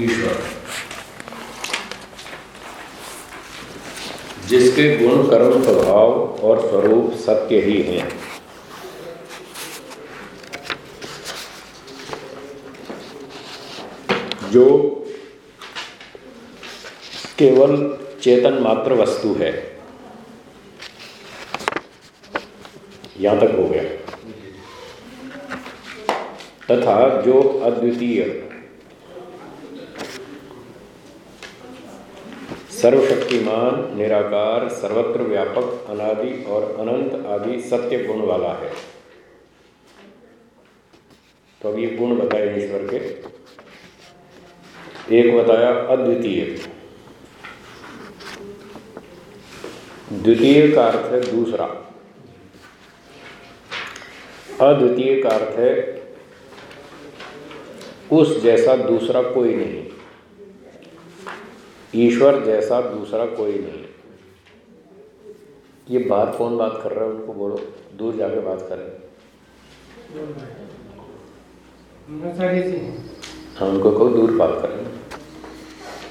ईश्वर। जिसके गुण कर्म स्वभाव और स्वरूप सत्य ही हैं। जो केवल चेतन मात्र वस्तु है। यहाँ तक हो गया। तथा जो अद्वितीय सर्वशक्तिमान, निराकार, सर्वत्र व्यापक, अनादि और अनंत आदि सत्य गुण वाला है। तो अब ये गुण बताए ईश्वर के। एक बताया अद्वितीय। द्वितीय का अर्थ है दूसरा। अद्वितीय का अर्थ है, उस जैसा दूसरा कोई नहीं। ईश्वर जैसा दूसरा कोई नहीं ये बात कौन बात कर रहा है? उनको बोलो। दूर जाके बात करें। हाँ उनको कहो दूर बात करें।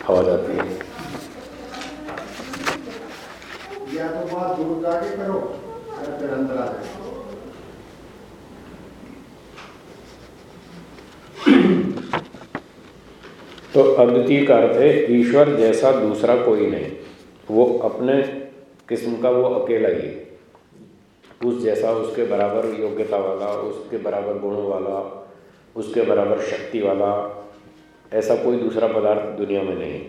आवाज़ आती है। या तो बात दूर जाके करो या फिर अंदर आ जाए तो अद्वितीय का अर्थ है, ईश्वर जैसा दूसरा कोई नहीं। वो अपने किस्म का वो अकेला ही उस जैसा, उसके बराबर योग्यता वाला, उसके बराबर गुणों वाला, उसके बराबर शक्ति वाला, ऐसा कोई दूसरा पदार्थ दुनिया में नहीं।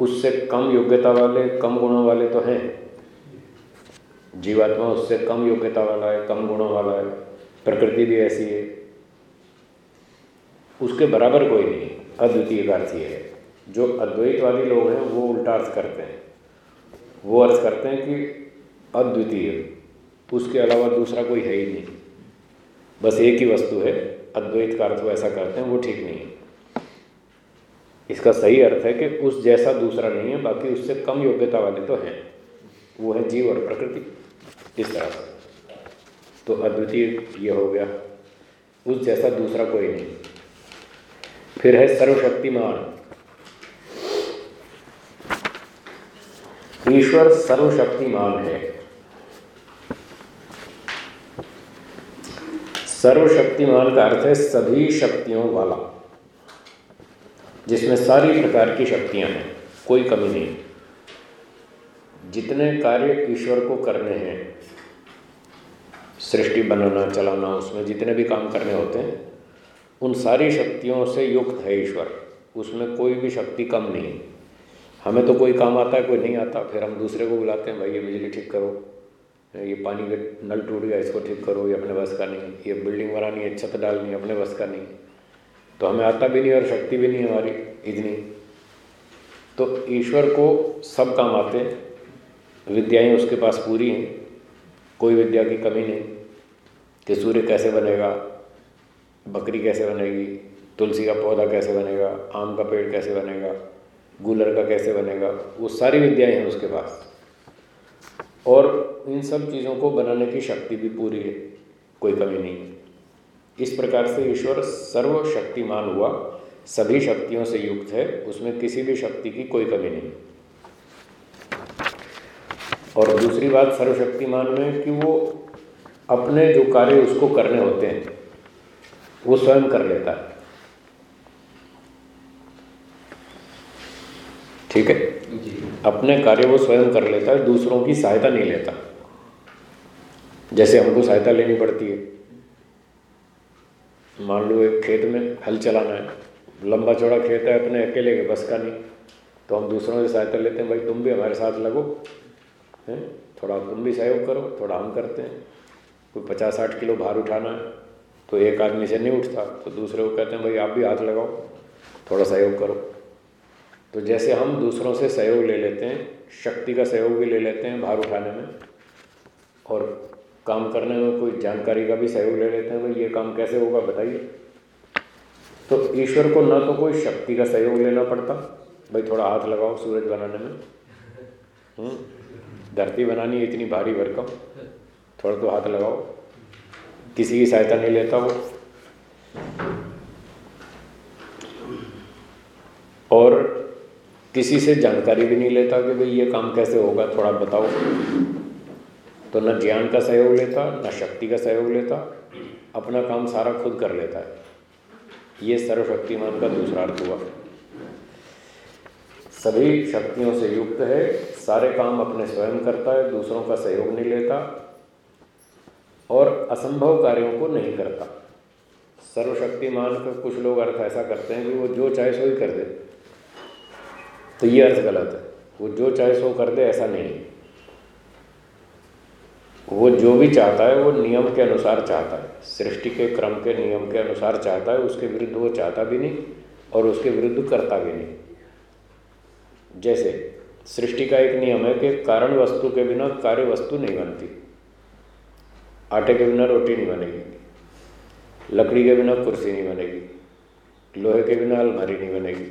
उससे कम योग्यता वाले, कम गुणों वाले तो हैं। जीवात्मा उससे कम योग्यता वाला है, कम गुणों वाला है। प्रकृति भी ऐसी है। उसके बराबर कोई नहीं, अद्वितीय का अर्थ है। जो अद्वैतवादी लोग हैं, वो उल्टा अर्थ करते हैं। वो अर्थ करते हैं कि अद्वितीय, उसके अलावा दूसरा कोई है ही नहीं। बस एक ही वस्तु है, अद्वैत का अर्थ ऐसा करते हैं, वो ठीक नहीं है। इसका सही अर्थ है कि उस जैसा दूसरा नहीं है, बाकी उससे कम योग्यता वाले तो हैं। वो है जीव और प्रकृति, इस तरह से। तो अद्वितीय ये हो गया। उस जैसा दूसरा कोई नहीं। फिर है सर्वशक्तिमान। ईश्वर सर्वशक्तिमान है। सर्वशक्तिमान का अर्थ है सभी शक्तियों वाला, जिसमें सारी प्रकार की शक्तियाँ हैं, कोई कमी नहीं। जितने कार्य ईश्वर को करने हैं, सृष्टि बनाना, चलाना, उसमें जितने भी काम करने होते हैं उन सारी शक्तियों से युक्त है ईश्वर। उसमें कोई भी शक्ति कम नहीं। हमें तो कोई काम आता है, कोई नहीं आता, फिर हम दूसरे को बुलाते हैं, भाई, ये बिजली ठीक करो। ये पानी के नल टूट गया, इसको ठीक करो, ये अपने बस का नहीं ये बिल्डिंग बनानी है, छत डालनी है, अपने बस का नहीं तो हमें आता भी नहीं और शक्ति भी नहीं हमारी इतनी। तो ईश्वर को सब काम आते हैं। विद्याएँ उसके पास पूरी हैं। कोई विद्या की कमी नहीं। कि सूर्य कैसे बनेगा? बकरी कैसे बनेगी? तुलसी का पौधा कैसे बनेगा? आम का पेड़ कैसे बनेगा? गूलर का कैसे बनेगा? वो सारी विद्याएँ हैं उसके पास। और इन सब चीज़ों को बनाने की शक्ति भी पूरी है। कोई कमी नहीं। है इस प्रकार से ईश्वर सर्वशक्तिमान हुआ। सभी शक्तियों से युक्त है। उसमें किसी भी शक्ति की कोई कमी नहीं। और दूसरी बात सर्वशक्तिमान में कि वो अपने जो कार्य उसको करने होते हैं वो स्वयं कर लेता है। ठीक है? अपने कार्य वो स्वयं कर लेता है दूसरों की सहायता नहीं लेता। जैसे हमको सहायता लेनी पड़ती है। मान लो एक खेत में हल चलाना है लंबा चौड़ा खेत है अपने अकेले के बस का नहीं। तो हम दूसरों से सहायता लेते हैं भाई तुम भी हमारे साथ लगो हैं? थोड़ा तुम भी सहयोग करो थोड़ा हम करते हैं। कोई पचास साठ किलो भार उठाना है तो एक आदमी से नहीं उठता तो दूसरे को कहते हैं भाई आप भी हाथ लगाओ थोड़ा सहयोग करो। तो जैसे हम दूसरों से सहयोग ले लेते हैं शक्ति का सहयोग भी ले लेते हैं भार उठाने में और काम करने में कोई जानकारी का भी सहयोग ले लेते हैं भाई ये काम कैसे होगा बताइए। तो ईश्वर को ना तो कोई शक्ति का सहयोग लेना पड़ता भाई थोड़ा हाथ लगाओ सूरज बनाने में। हम्म, धरती बनानी इतनी भारी भरकम थोड़ा तो हाथ लगाओ। किसी की सहायता नहीं लेता वो। और किसी से जानकारी भी नहीं लेता कि भाई ये काम कैसे होगा, थोड़ा बताओ। तो न ज्ञान का सहयोग लेता, न शक्ति का सहयोग लेता, अपना काम सारा खुद कर लेता है। ये सर्वशक्तिमान का दूसरा अर्थ हुआ। सभी शक्तियों से युक्त है, सारे काम अपने स्वयं करता है, दूसरों का सहयोग नहीं लेता और असंभव कार्यों को नहीं करता। सर्वशक्तिमान का कुछ लोग अर्थ ऐसा करते हैं कि वो जो चाहे सो ही कर दे। तो ये अर्थ गलत है। वो जो चाहे सो कर दे, ऐसा नहीं वो जो भी चाहता है, वो नियम के अनुसार चाहता है। सृष्टि के क्रम के नियम के अनुसार चाहता है, उसके विरुद्ध वो चाहता भी नहीं और उसके विरुद्ध करता भी नहीं। जैसे, सृष्टि का एक नियम है कि कारण वस्तु के बिना कार्य वस्तु नहीं बनती। आटे के बिना रोटी नहीं बनेगी, लकड़ी के बिना कुर्सी नहीं बनेगी, लोहे के बिना अलमारी नहीं बनेगी,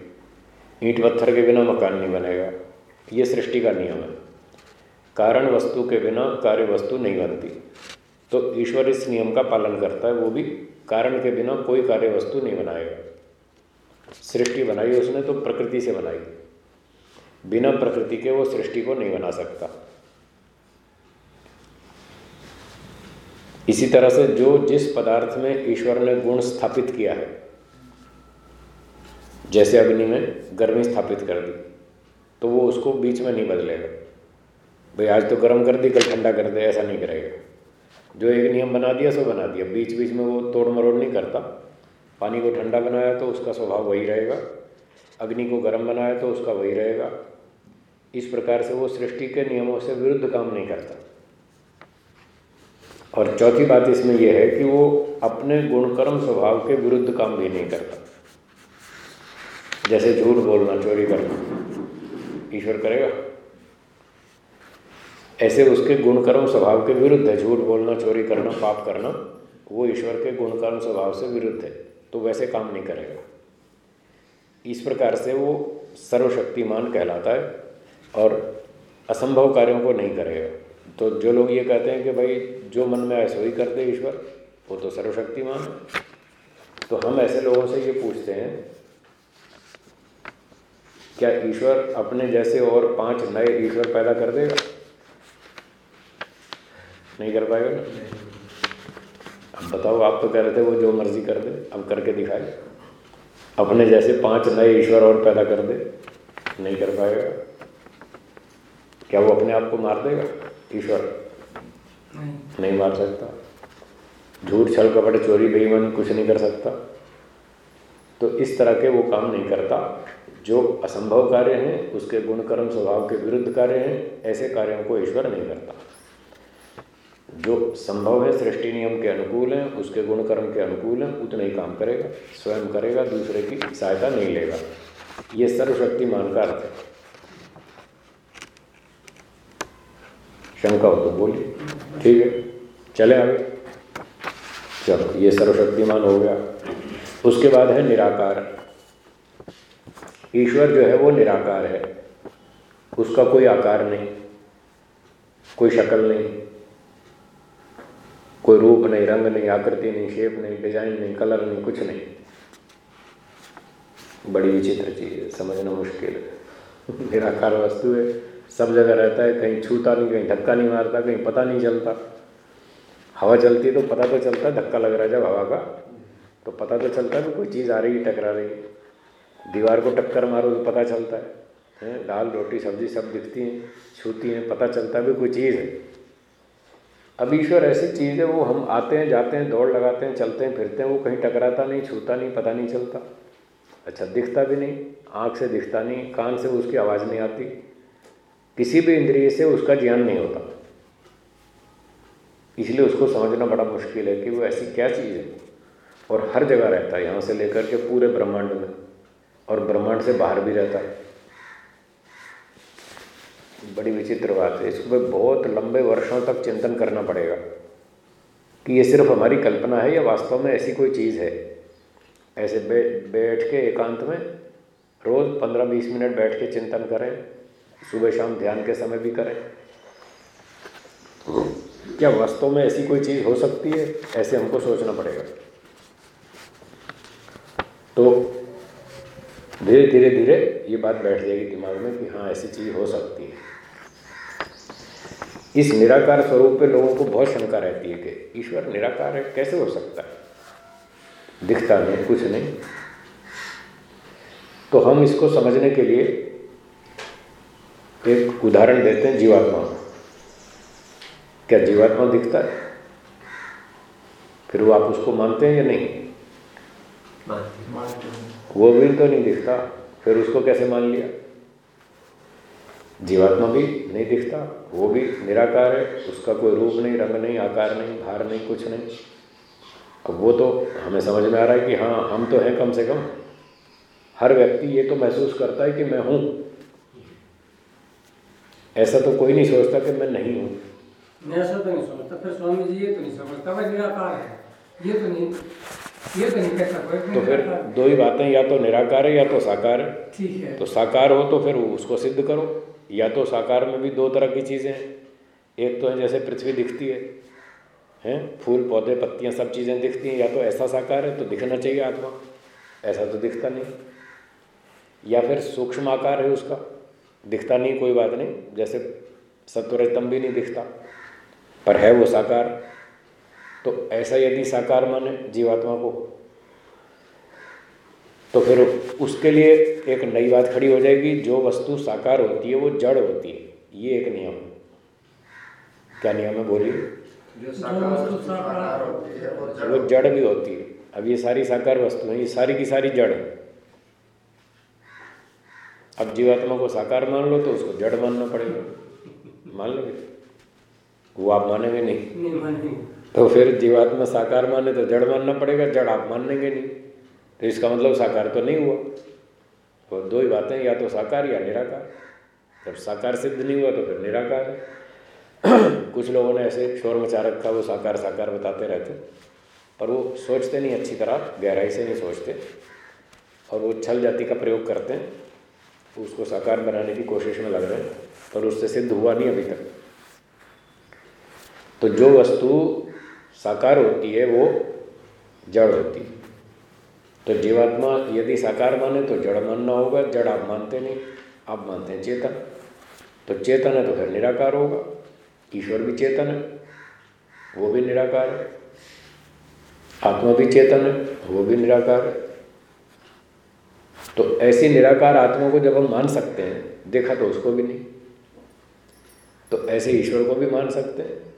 ईंट पत्थर के बिना मकान नहीं बनेगा। ये सृष्टि का नियम है। कारण वस्तु के बिना कार्य वस्तु नहीं बनती। तो ईश्वर इस नियम का पालन करता है, वो भी कारण के बिना कोई कार्य वस्तु नहीं बनाएगा। सृष्टि बनाई उसने तो प्रकृति से बनाई। बिना प्रकृति के वो सृष्टि को नहीं बना सकता। इसी तरह से जो जिस पदार्थ में ईश्वर ने गुण स्थापित किया है, जैसे अग्नि में गर्मी स्थापित कर दी तो वो उसको बीच में नहीं बदलेगा। भाई आज तो गर्म कर दी, कल ठंडा कर दे, ऐसा नहीं करेगा। जो एक नियम बना दिया, सो बना दिया। बीच बीच में वो तोड़ मरोड़ नहीं करता। पानी को ठंडा बनाया तो उसका स्वभाव वही रहेगा। अग्नि को गर्म बनाया तो उसका वही रहेगा। इस प्रकार से वो सृष्टि के नियमों से विरुद्ध काम नहीं करता। और चौथी बात इसमें यह है कि वो अपने गुणकर्म स्वभाव के विरुद्ध काम भी नहीं करता। जैसे झूठ बोलना, चोरी करना, ईश्वर करेगा। ऐसे उसके गुणकर्म स्वभाव के विरुद्ध है। झूठ बोलना, चोरी करना, पाप करना, वो ईश्वर के गुणकर्म स्वभाव से विरुद्ध है तो वैसे काम नहीं करेगा। इस प्रकार से वो सर्वशक्तिमान कहलाता है और असंभव कार्यों को नहीं करेगा। तो जो लोग ये कहते हैं कि भाई, जो मन में ऐसा ही कर दे ईश्वर, वो तो सर्वशक्तिमान है। तो हम ऐसे लोगों से ये पूछते हैं, क्या ईश्वर अपने जैसे और पाँच नए ईश्वर पैदा कर देगा? नहीं कर पाएगा ना? अब बताओ, आप तो कह रहे थे वो जो मर्ज़ी कर दे, अब करके दिखाए अपने जैसे पाँच नए ईश्वर और पैदा कर दे, नहीं कर पाएगा। क्या वो अपने आप को मार देगा? ईश्वर। नहीं, नहीं मार सकता। झूठ छल कपट चोरी बेईमान कुछ नहीं कर सकता। तो इस तरह के वो काम नहीं करता। जो असंभव कार्य हैं उसके गुणकर्म स्वभाव के विरुद्ध कार्य हैं ऐसे कार्यों को ईश्वर नहीं करता। जो संभव है सृष्टि नियम के अनुकूल हैं उसके गुण कर्म के अनुकूल हैं उतना ही काम करेगा स्वयं करेगा दूसरे की सहायता नहीं लेगा। ये सर्वशक्तिमान का अर्थ है। शंका हो तो बोलिए। ठीक है, चले आगे। चलो, ये सर्वशक्तिमान हो गया। उसके बाद है निराकार। ईश्वर जो है वो निराकार है। उसका कोई आकार नहीं, कोई शक्ल नहीं, कोई रूप नहीं, रंग नहीं, आकृति नहीं, शेप नहीं, डिज़ाइन नहीं, कलर नहीं, कुछ नहीं। बड़ी विचित्र चीज़ है, समझना मुश्किल है। निराकार वस्तु है। सब जगह रहता है, कहीं छूता नहीं, कहीं धक्का नहीं मारता, कहीं पता नहीं चलता। हवा चलती है तो पता तो चलता है, धक्का लग रहा है जब हवा का। तो पता तो चलता है कि कोई चीज़ आ रही है, टकरा रही है। दीवार को टक्कर मारो तो पता चलता है। दाल, रोटी, सब्ज़ी सब दिखती हैं, छूती हैं, पता चलता है भी कोई चीज़ है। अब ईश्वर ऐसी चीज़ है, वो हम आते हैं, जाते हैं, दौड़ लगाते हैं, चलते हैं, फिरते हैं, वो कहीं टकराता नहीं, छूता नहीं, पता नहीं चलता। अच्छा दिखता भी नहीं, आँख से दिखता नहीं, कान से उसकी आवाज़ नहीं आती। किसी भी इंद्रिय से उसका ज्ञान नहीं होता। इसलिए उसको समझना बड़ा मुश्किल है कि वो ऐसी क्या चीज़ है। और हर जगह रहता है यहाँ से लेकर के पूरे ब्रह्मांड में। और ब्रह्मांड से बाहर भी रहता है। बड़ी विचित्र बात है। इसको बहुत लंबे वर्षों तक चिंतन करना पड़ेगा कि ये सिर्फ़ हमारी कल्पना है या वास्तव में ऐसी कोई चीज़ है। ऐसे बे, बैठ के एकांत में रोज़ पंद्रह बीस मिनट बैठ के चिंतन करें। सुबह शाम ध्यान के समय भी करें। क्या वास्तव में ऐसी कोई चीज़ हो सकती है? ऐसे हमको सोचना पड़ेगा। तो धीरे धीरे धीरे ये बात बैठ जाएगी दिमाग में कि हाँ ऐसी चीज़ हो सकती है। इस निराकार स्वरूप पे लोगों को बहुत शंका रहती है कि ईश्वर निराकार है, कैसे हो सकता है? दिखता नहीं, कुछ नहीं। तो हम इसको समझने के लिए एक उदाहरण देते हैं जीवात्मा क्या जीवात्मा दिखता है? फिर वो आप उसको मानते हैं या नहीं? वो भी तो नहीं दिखता फिर उसको कैसे मान लिया? जीवात्मा भी नहीं दिखता वो भी निराकार है उसका कोई रूप नहीं रंग नहीं आकार नहीं भार नहीं कुछ नहीं। अब वो तो हमें समझ में आ रहा है कि हाँ हम तो हैं कम से कम। हर व्यक्ति ये तो महसूस करता है कि मैं हूँ। ऐसा तो कोई नहीं सोचता कि मैं नहीं हूँ। मैं ऐसा तो नहीं सोचता। फिर स्वामी जी ये तो नहीं समझता भाई निराकार है। ये तो नहीं ये तो नहीं कहता कोई तो फिर दो ही बातें या तो निराकार है या तो साकार है। ठीक है। तो साकार हो तो फिर उसको सिद्ध करो। या तो साकार में भी दो तरह की चीज़ें हैं। एक तो है जैसे पृथ्वी दिखती है हैं? फूल पौधे पत्तियाँ सब चीज़ें दिखती हैं। या तो ऐसा साकार है तो दिखना चाहिए आत्मा। ऐसा तो दिखता नहीं। या फिर सूक्ष्म आकार है उसका। दिखता नहीं कोई बात नहीं। जैसे सत्वरजतम भी नहीं दिखता पर है वो साकार। तो ऐसा यदि साकार माने जीवात्मा को तो फिर उसके लिए एक नई बात खड़ी हो जाएगी जो वस्तु साकार होती है वो जड़ होती है। ये एक नियम क्या नियम है? बोलिए। वो जड़ भी होती है। अब ये सारी साकार वस्तु है ये सारी की सारी जड़ है। अब जीवात्मा को साकार मान लो तो उसको जड़ मानना पड़ेगा। मान लोगे? वो आप मानेंगे नहीं। नहीं तो फिर जीवात्मा साकार माने तो जड़ मानना पड़ेगा जड़ आप मानेंगे नहीं। तो इसका मतलब साकार तो नहीं हुआ। तो दो ही बातें या तो साकार या निराकार। जब साकार सिद्ध नहीं हुआ तो फिर निराकार है। कुछ लोगों ने ऐसे शोर मचा रखा वो साकार साकार बताते रहते। पर वो सोचते नहीं अच्छी तरह गहराई से नहीं सोचते। और वो छल जाति का प्रयोग करते हैं। उसको साकार बनाने की कोशिश में लग रहे हैं, पर उससे सिद्ध हुआ नहीं अभी तक। तो जो वस्तु साकार होती है, वो जड़ होती है। तो जीवात्मा यदि साकार माने तो जड़ मानना होगा, जड़ आप मानते नहीं, आप मानते हैं चेतन। तो चेतन है तो फिर निराकार होगा, ईश्वर भी चेतन है, वो भी निराकार है। आत्मा भी चेतन है, वो भी निराकार है। तो ऐसी निराकार आत्मा को जब हम मान सकते हैं, देखा तो उसको भी नहीं। तो ऐसे ईश्वर को भी मान सकते हैं।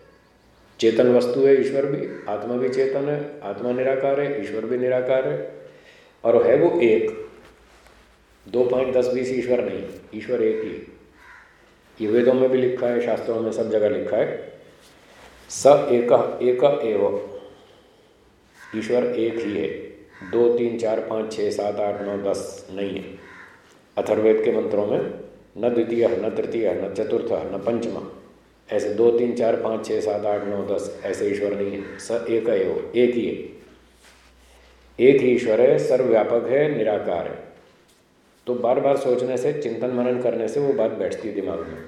चेतन वस्तु है ईश्वर भी, आत्मा भी चेतन है, आत्मा निराकार है, ईश्वर भी निराकार है। और है वो एक। दो पॉइंट दस बीस ईश्वर नहीं, ईश्वर एक ही। ये वेदों में भी लिखा है, शास्त्रों में सब जगह लिखा है। स एक एक एव। ईश्वर एक ही है। दो, तीन, चार, पाँच छः सात, आठ, नौ, दस नहीं है। अथर्वेद के मंत्रों में न द्वितीय, न तृतीय, न चतुर्थ, न पंचमा, ऐसे दो, तीन, चार, पाँच छः सात, आठ, नौ, दस ऐसे ईश्वर नहीं है। स, एक एव एक ही है। एक ही ईश्वर है, सर्वव्यापक है, निराकार है। तो बार बार सोचने से, चिंतन मनन करने से वो बात बैठती है दिमाग में।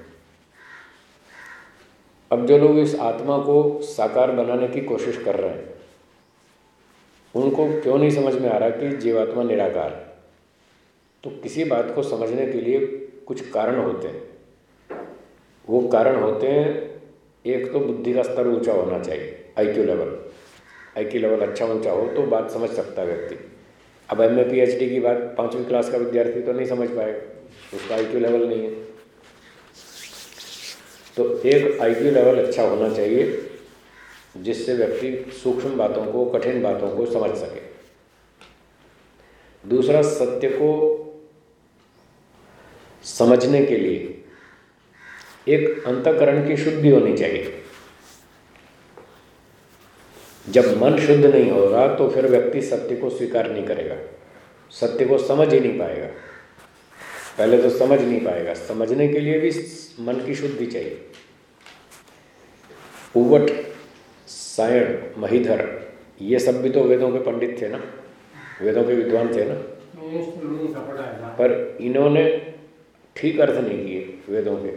अब जो लोग इस आत्मा को साकार बनाने की कोशिश कर रहे हैं उनको क्यों नहीं समझ में आ रहा कि जीवात्मा निराकार? तो किसी बात को समझने के लिए कुछ कारण होते हैं। वो कारण होते हैं, एक तो बुद्धि का स्तर ऊँचा होना चाहिए आईक्यू लेवल आईक्यू लेवल अच्छा ऊँचा हो तो बात समझ सकता है व्यक्ति। अब M A P H D की बात, पाँचवीं क्लास का विद्यार्थी तो नहीं समझ पाएगा उसका आईक्यू लेवल नहीं है। तो एक आईक्यू लेवल अच्छा होना चाहिए जिससे व्यक्ति सूक्ष्म बातों को, कठिन बातों को समझ सके। दूसरा, सत्य को समझने के लिए एक अंतकरण की शुद्धि होनी चाहिए। जब मन शुद्ध नहीं होगा तो फिर व्यक्ति सत्य को स्वीकार नहीं करेगा। सत्य को समझ ही नहीं पाएगा। पहले तो समझ नहीं पाएगा। समझने के लिए भी मन की शुद्धि चाहिए। उवट सायण महीधर, ये सब भी तो वेदों के पंडित थे ना? वेदों के विद्वान थे ना? पर इन्होंने ठीक अर्थ नहीं किए वेदों के।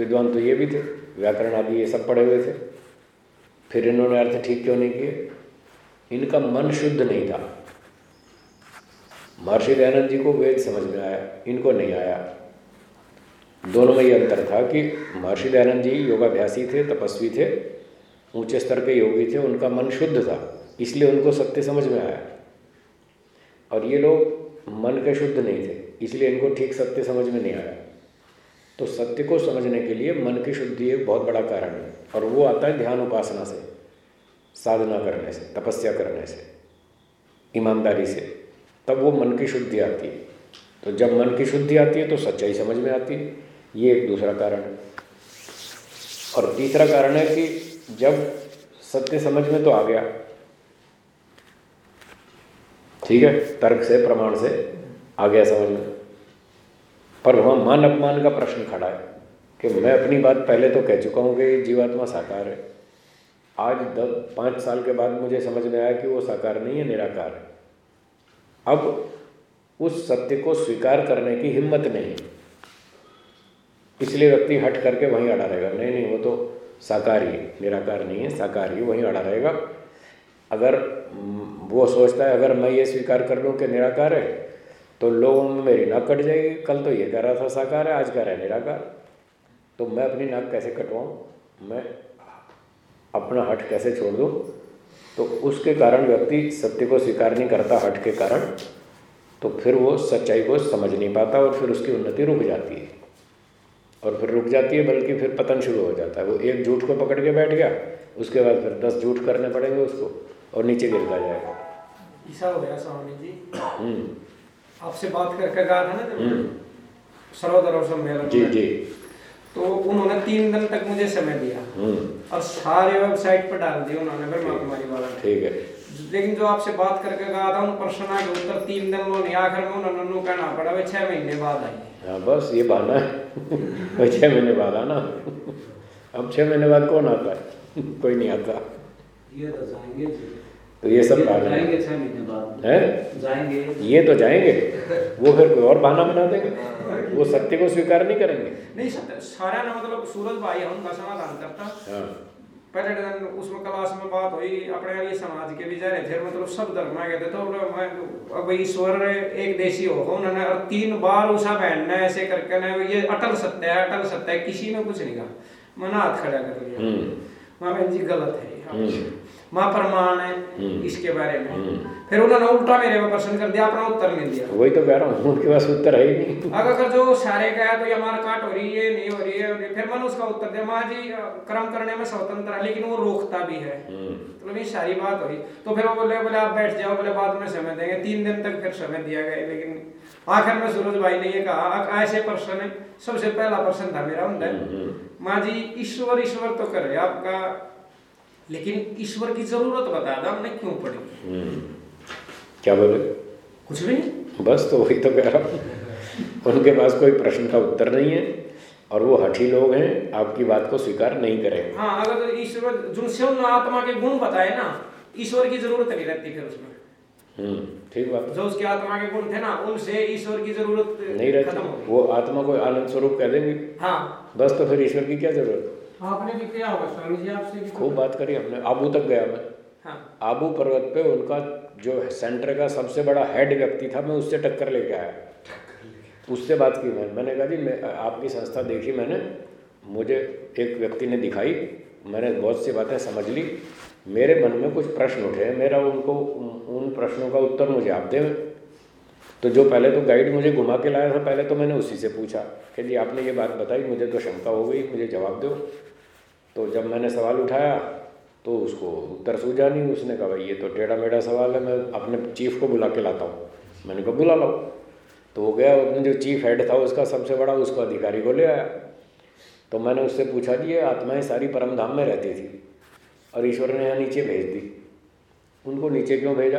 विद्वान तो ये भी थे, व्याकरण आदि ये सब पढ़े हुए थे। फिर इन्होंने अर्थ ठीक क्यों नहीं किए? इनका मन शुद्ध नहीं था। महर्षि दयानंद जी को वेद समझ में आया, इनको नहीं आया। दोनों में ये अंतर था कि महर्षि दयानंद जी योगाभ्यासी थे, तपस्वी थे ऊँचे स्तर के योगी थे, उनका मन शुद्ध था, इसलिए उनको सत्य समझ में आया। और ये लोग मन के शुद्ध नहीं थे, इसलिए इनको ठीक सत्य समझ में नहीं आया। तो सत्य को समझने के लिए मन की शुद्धि एक बहुत बड़ा कारण है, और वो आता है ध्यान उपासना से, साधना करने से, तपस्या करने से, ईमानदारी से। तब वो मन की शुद्धि आती है। तो जब मन की शुद्धि आती है तो सच्चाई समझ में आती है। ये एक दूसरा कारण है। और तीसरा कारण है कि जब सत्य समझ में तो आ गया। ठीक है? तर्क से, प्रमाण से आ गया समझ में। पर वहाँ मान अपमान का प्रश्न खड़ा है कि मैं अपनी बात पहले तो कह चुका हूँ कि जीवात्मा साकार है। आज दस, पाँच साल के बाद मुझे समझ में आया कि वो साकार नहीं है, निराकार है। अब उस सत्य को स्वीकार करने की हिम्मत नहीं। इसलिए व्यक्ति हट करके वहीं अड़ा रहेगा। नहीं नहीं, वो तो साकार ही निराकार नहीं है, साकार ही वहीं अड़ा रहेगा। अगर वो सोचता है, अगर मैं ये स्वीकार कर लूँ कि निराकार है तो लोगों में मेरी नाक कट जाएगी। कल तो ये कह रहा था, साकार है, आज कह रहा है निराकार। तो मैं अपनी नाक कैसे कटवाऊँ? मैं अपना हट कैसे छोड़ दूँ? तो उसके कारण व्यक्ति सत्य को स्वीकार नहीं करता हट के कारण तो फिर वो सच्चाई को समझ नहीं पाता और फिर उसकी उन्नति रुक जाती है। और फिर रुक जाती है बल्कि फिर पतन शुरू हो जाता है। वो एक झूठ को पकड़ के बैठ गया उसके बाद फिर दस झूठ करने पड़ेंगे उसको और नीचे गिरता जाएगा। ऐसा हो गया स्वामी जी। हम्म। आपसे बात करके कहा था ना हम्म। सर्वधर्म सम्मेलन जी जी। तो उन्होंने तीन दिन तक मुझे समय दिया। हम्म, और सारे वेबसाइट पर डाल दिए उन्होंने फिर वाला। ठीक है। लेकिन जो आपसे बात करके कहा था उन प्रश्न के उत्तर तीन दिन में नहीं आखिर में उन्होंने कहना पड़ा वे छह महीने बाद आइए हाँ बस ये बहाना है। वही छः महीने बाद आना। अब छः महीने बाद कौन आता है? कोई नहीं आता। ये तो जाएँगे तो ये सब ये जाएँगे छह महीने बाद। हैं? जाएँगे। ये तो जाएँगे। वो फिर कोई और बहाना बना देंगे। वो सत्य को स्वीकार नहीं करेंगे। नहीं सत्य सारा ना मतलब सूरज भाई है उनका समाधान करता। हाँ। पहले दिन उसमें क्लास में बात हुई अपने ये समाज के भी जा रहे थे मतलब सब धर्म गए थे तो अब ईश्वर एक देशी हो उन्होंने तीन बार उषा बहन ने ऐसे करके ने ये अटल सत्य है अटल सत्य है किसी ने कुछ नहीं कहा। मैंने हाथ खड़ा कर लिया हम्म, मैं जी गलत है हम्म। ये। माँ प्रमाण है हम्म। इसके बारे में हम्म। फिर उन्होंने उल्टा मेरे में प्रश्न कर दिया अपना उत्तर नहीं दिया वही तो कह रहा हूँ उनके पास उत्तर है ही नहीं अगर जो सारे का है तो ये हमारा काट हो रही है नहीं हो रही है फिर मैंने उसका उत्तर दिया माँ जी कर्म करने में स्वतंत्र है लेकिन वो रोकता भी है हम्म, मतलब ये सारी बात हुई तो फिर वो बोले बोले आप बैठ जाओ बोले बाद में समय देंगे तीन दिन तक फिर समय दिया गया लेकिन आखिर में सूरज भाई ने ये कहा ऐसे प्रश्न है सबसे पहला प्रश्न था मेरा उनका। माँ जी ईश्वर ईश्वर तो करे आपका लेकिन ईश्वर की ज़रूरत बता दो हमने क्यों पड़ी हम्म। क्या बोले? कुछ भी नहीं। बस तो वही तो कह रहा हूँ। उनके पास कोई प्रश्न का उत्तर नहीं है और वो हठी लोग हैं आपकी बात को स्वीकार नहीं करेंगे। हाँ अगर तो ईश्वर जिनसे आत्मा के गुण बताए ना ईश्वर की ज़रूरत नहीं रहती फिर उसमें। हम्म, ठीक बात जो उसके आत्मा के गुण थे ना उनसे ईश्वर की ज़रूरत नहीं रहती। वो आत्मा को आनंद स्वरूप कह देंगे। हाँ। बस तो फिर ईश्वर की क्या ज़रूरत? आपने भी किया होगा स्वामी जी आपसे भी खूब बात करी हमने आबू तक गया मैं। हाँ। आबू पर्वत पे उनका जो सेंटर का सबसे बड़ा हेड व्यक्ति था मैं उससे टक्कर लेके आया। उससे बात की मैंने मैंने कहा जी मैं आपकी संस्था देखी मैंने मुझे एक व्यक्ति ने दिखाई मैंने बहुत सी बातें समझ ली मेरे मन में कुछ प्रश्न उठे हैं मेरा उनको उन- उन प्रश्नों का उत्तर मुझे आप दें। तो जो पहले तो गाइड मुझे घुमा के लाया था पहले तो मैंने उसी से पूछा कि जी आपने ये बात बताई मुझे तो शंका हो गई मुझे जवाब दो। तो जब मैंने सवाल उठाया तो उसको उत्तर सूझा नहीं। उसने कहा, भाई, ये तो टेढ़ा मेढ़ा सवाल है, मैं अपने चीफ को बुला के लाता हूँ। मैंने कहा, बुला लाओ तो वो गया उसने जो चीफ हेड था, उसका सबसे बड़ा, उसको अधिकारी को ले आया। तो मैंने उससे पूछा, जी, ये आत्माएँ सारी परम धाम में रहती थी और ईश्वर ने यहाँ नीचे भेज दी। उनको नीचे क्यों भेजा?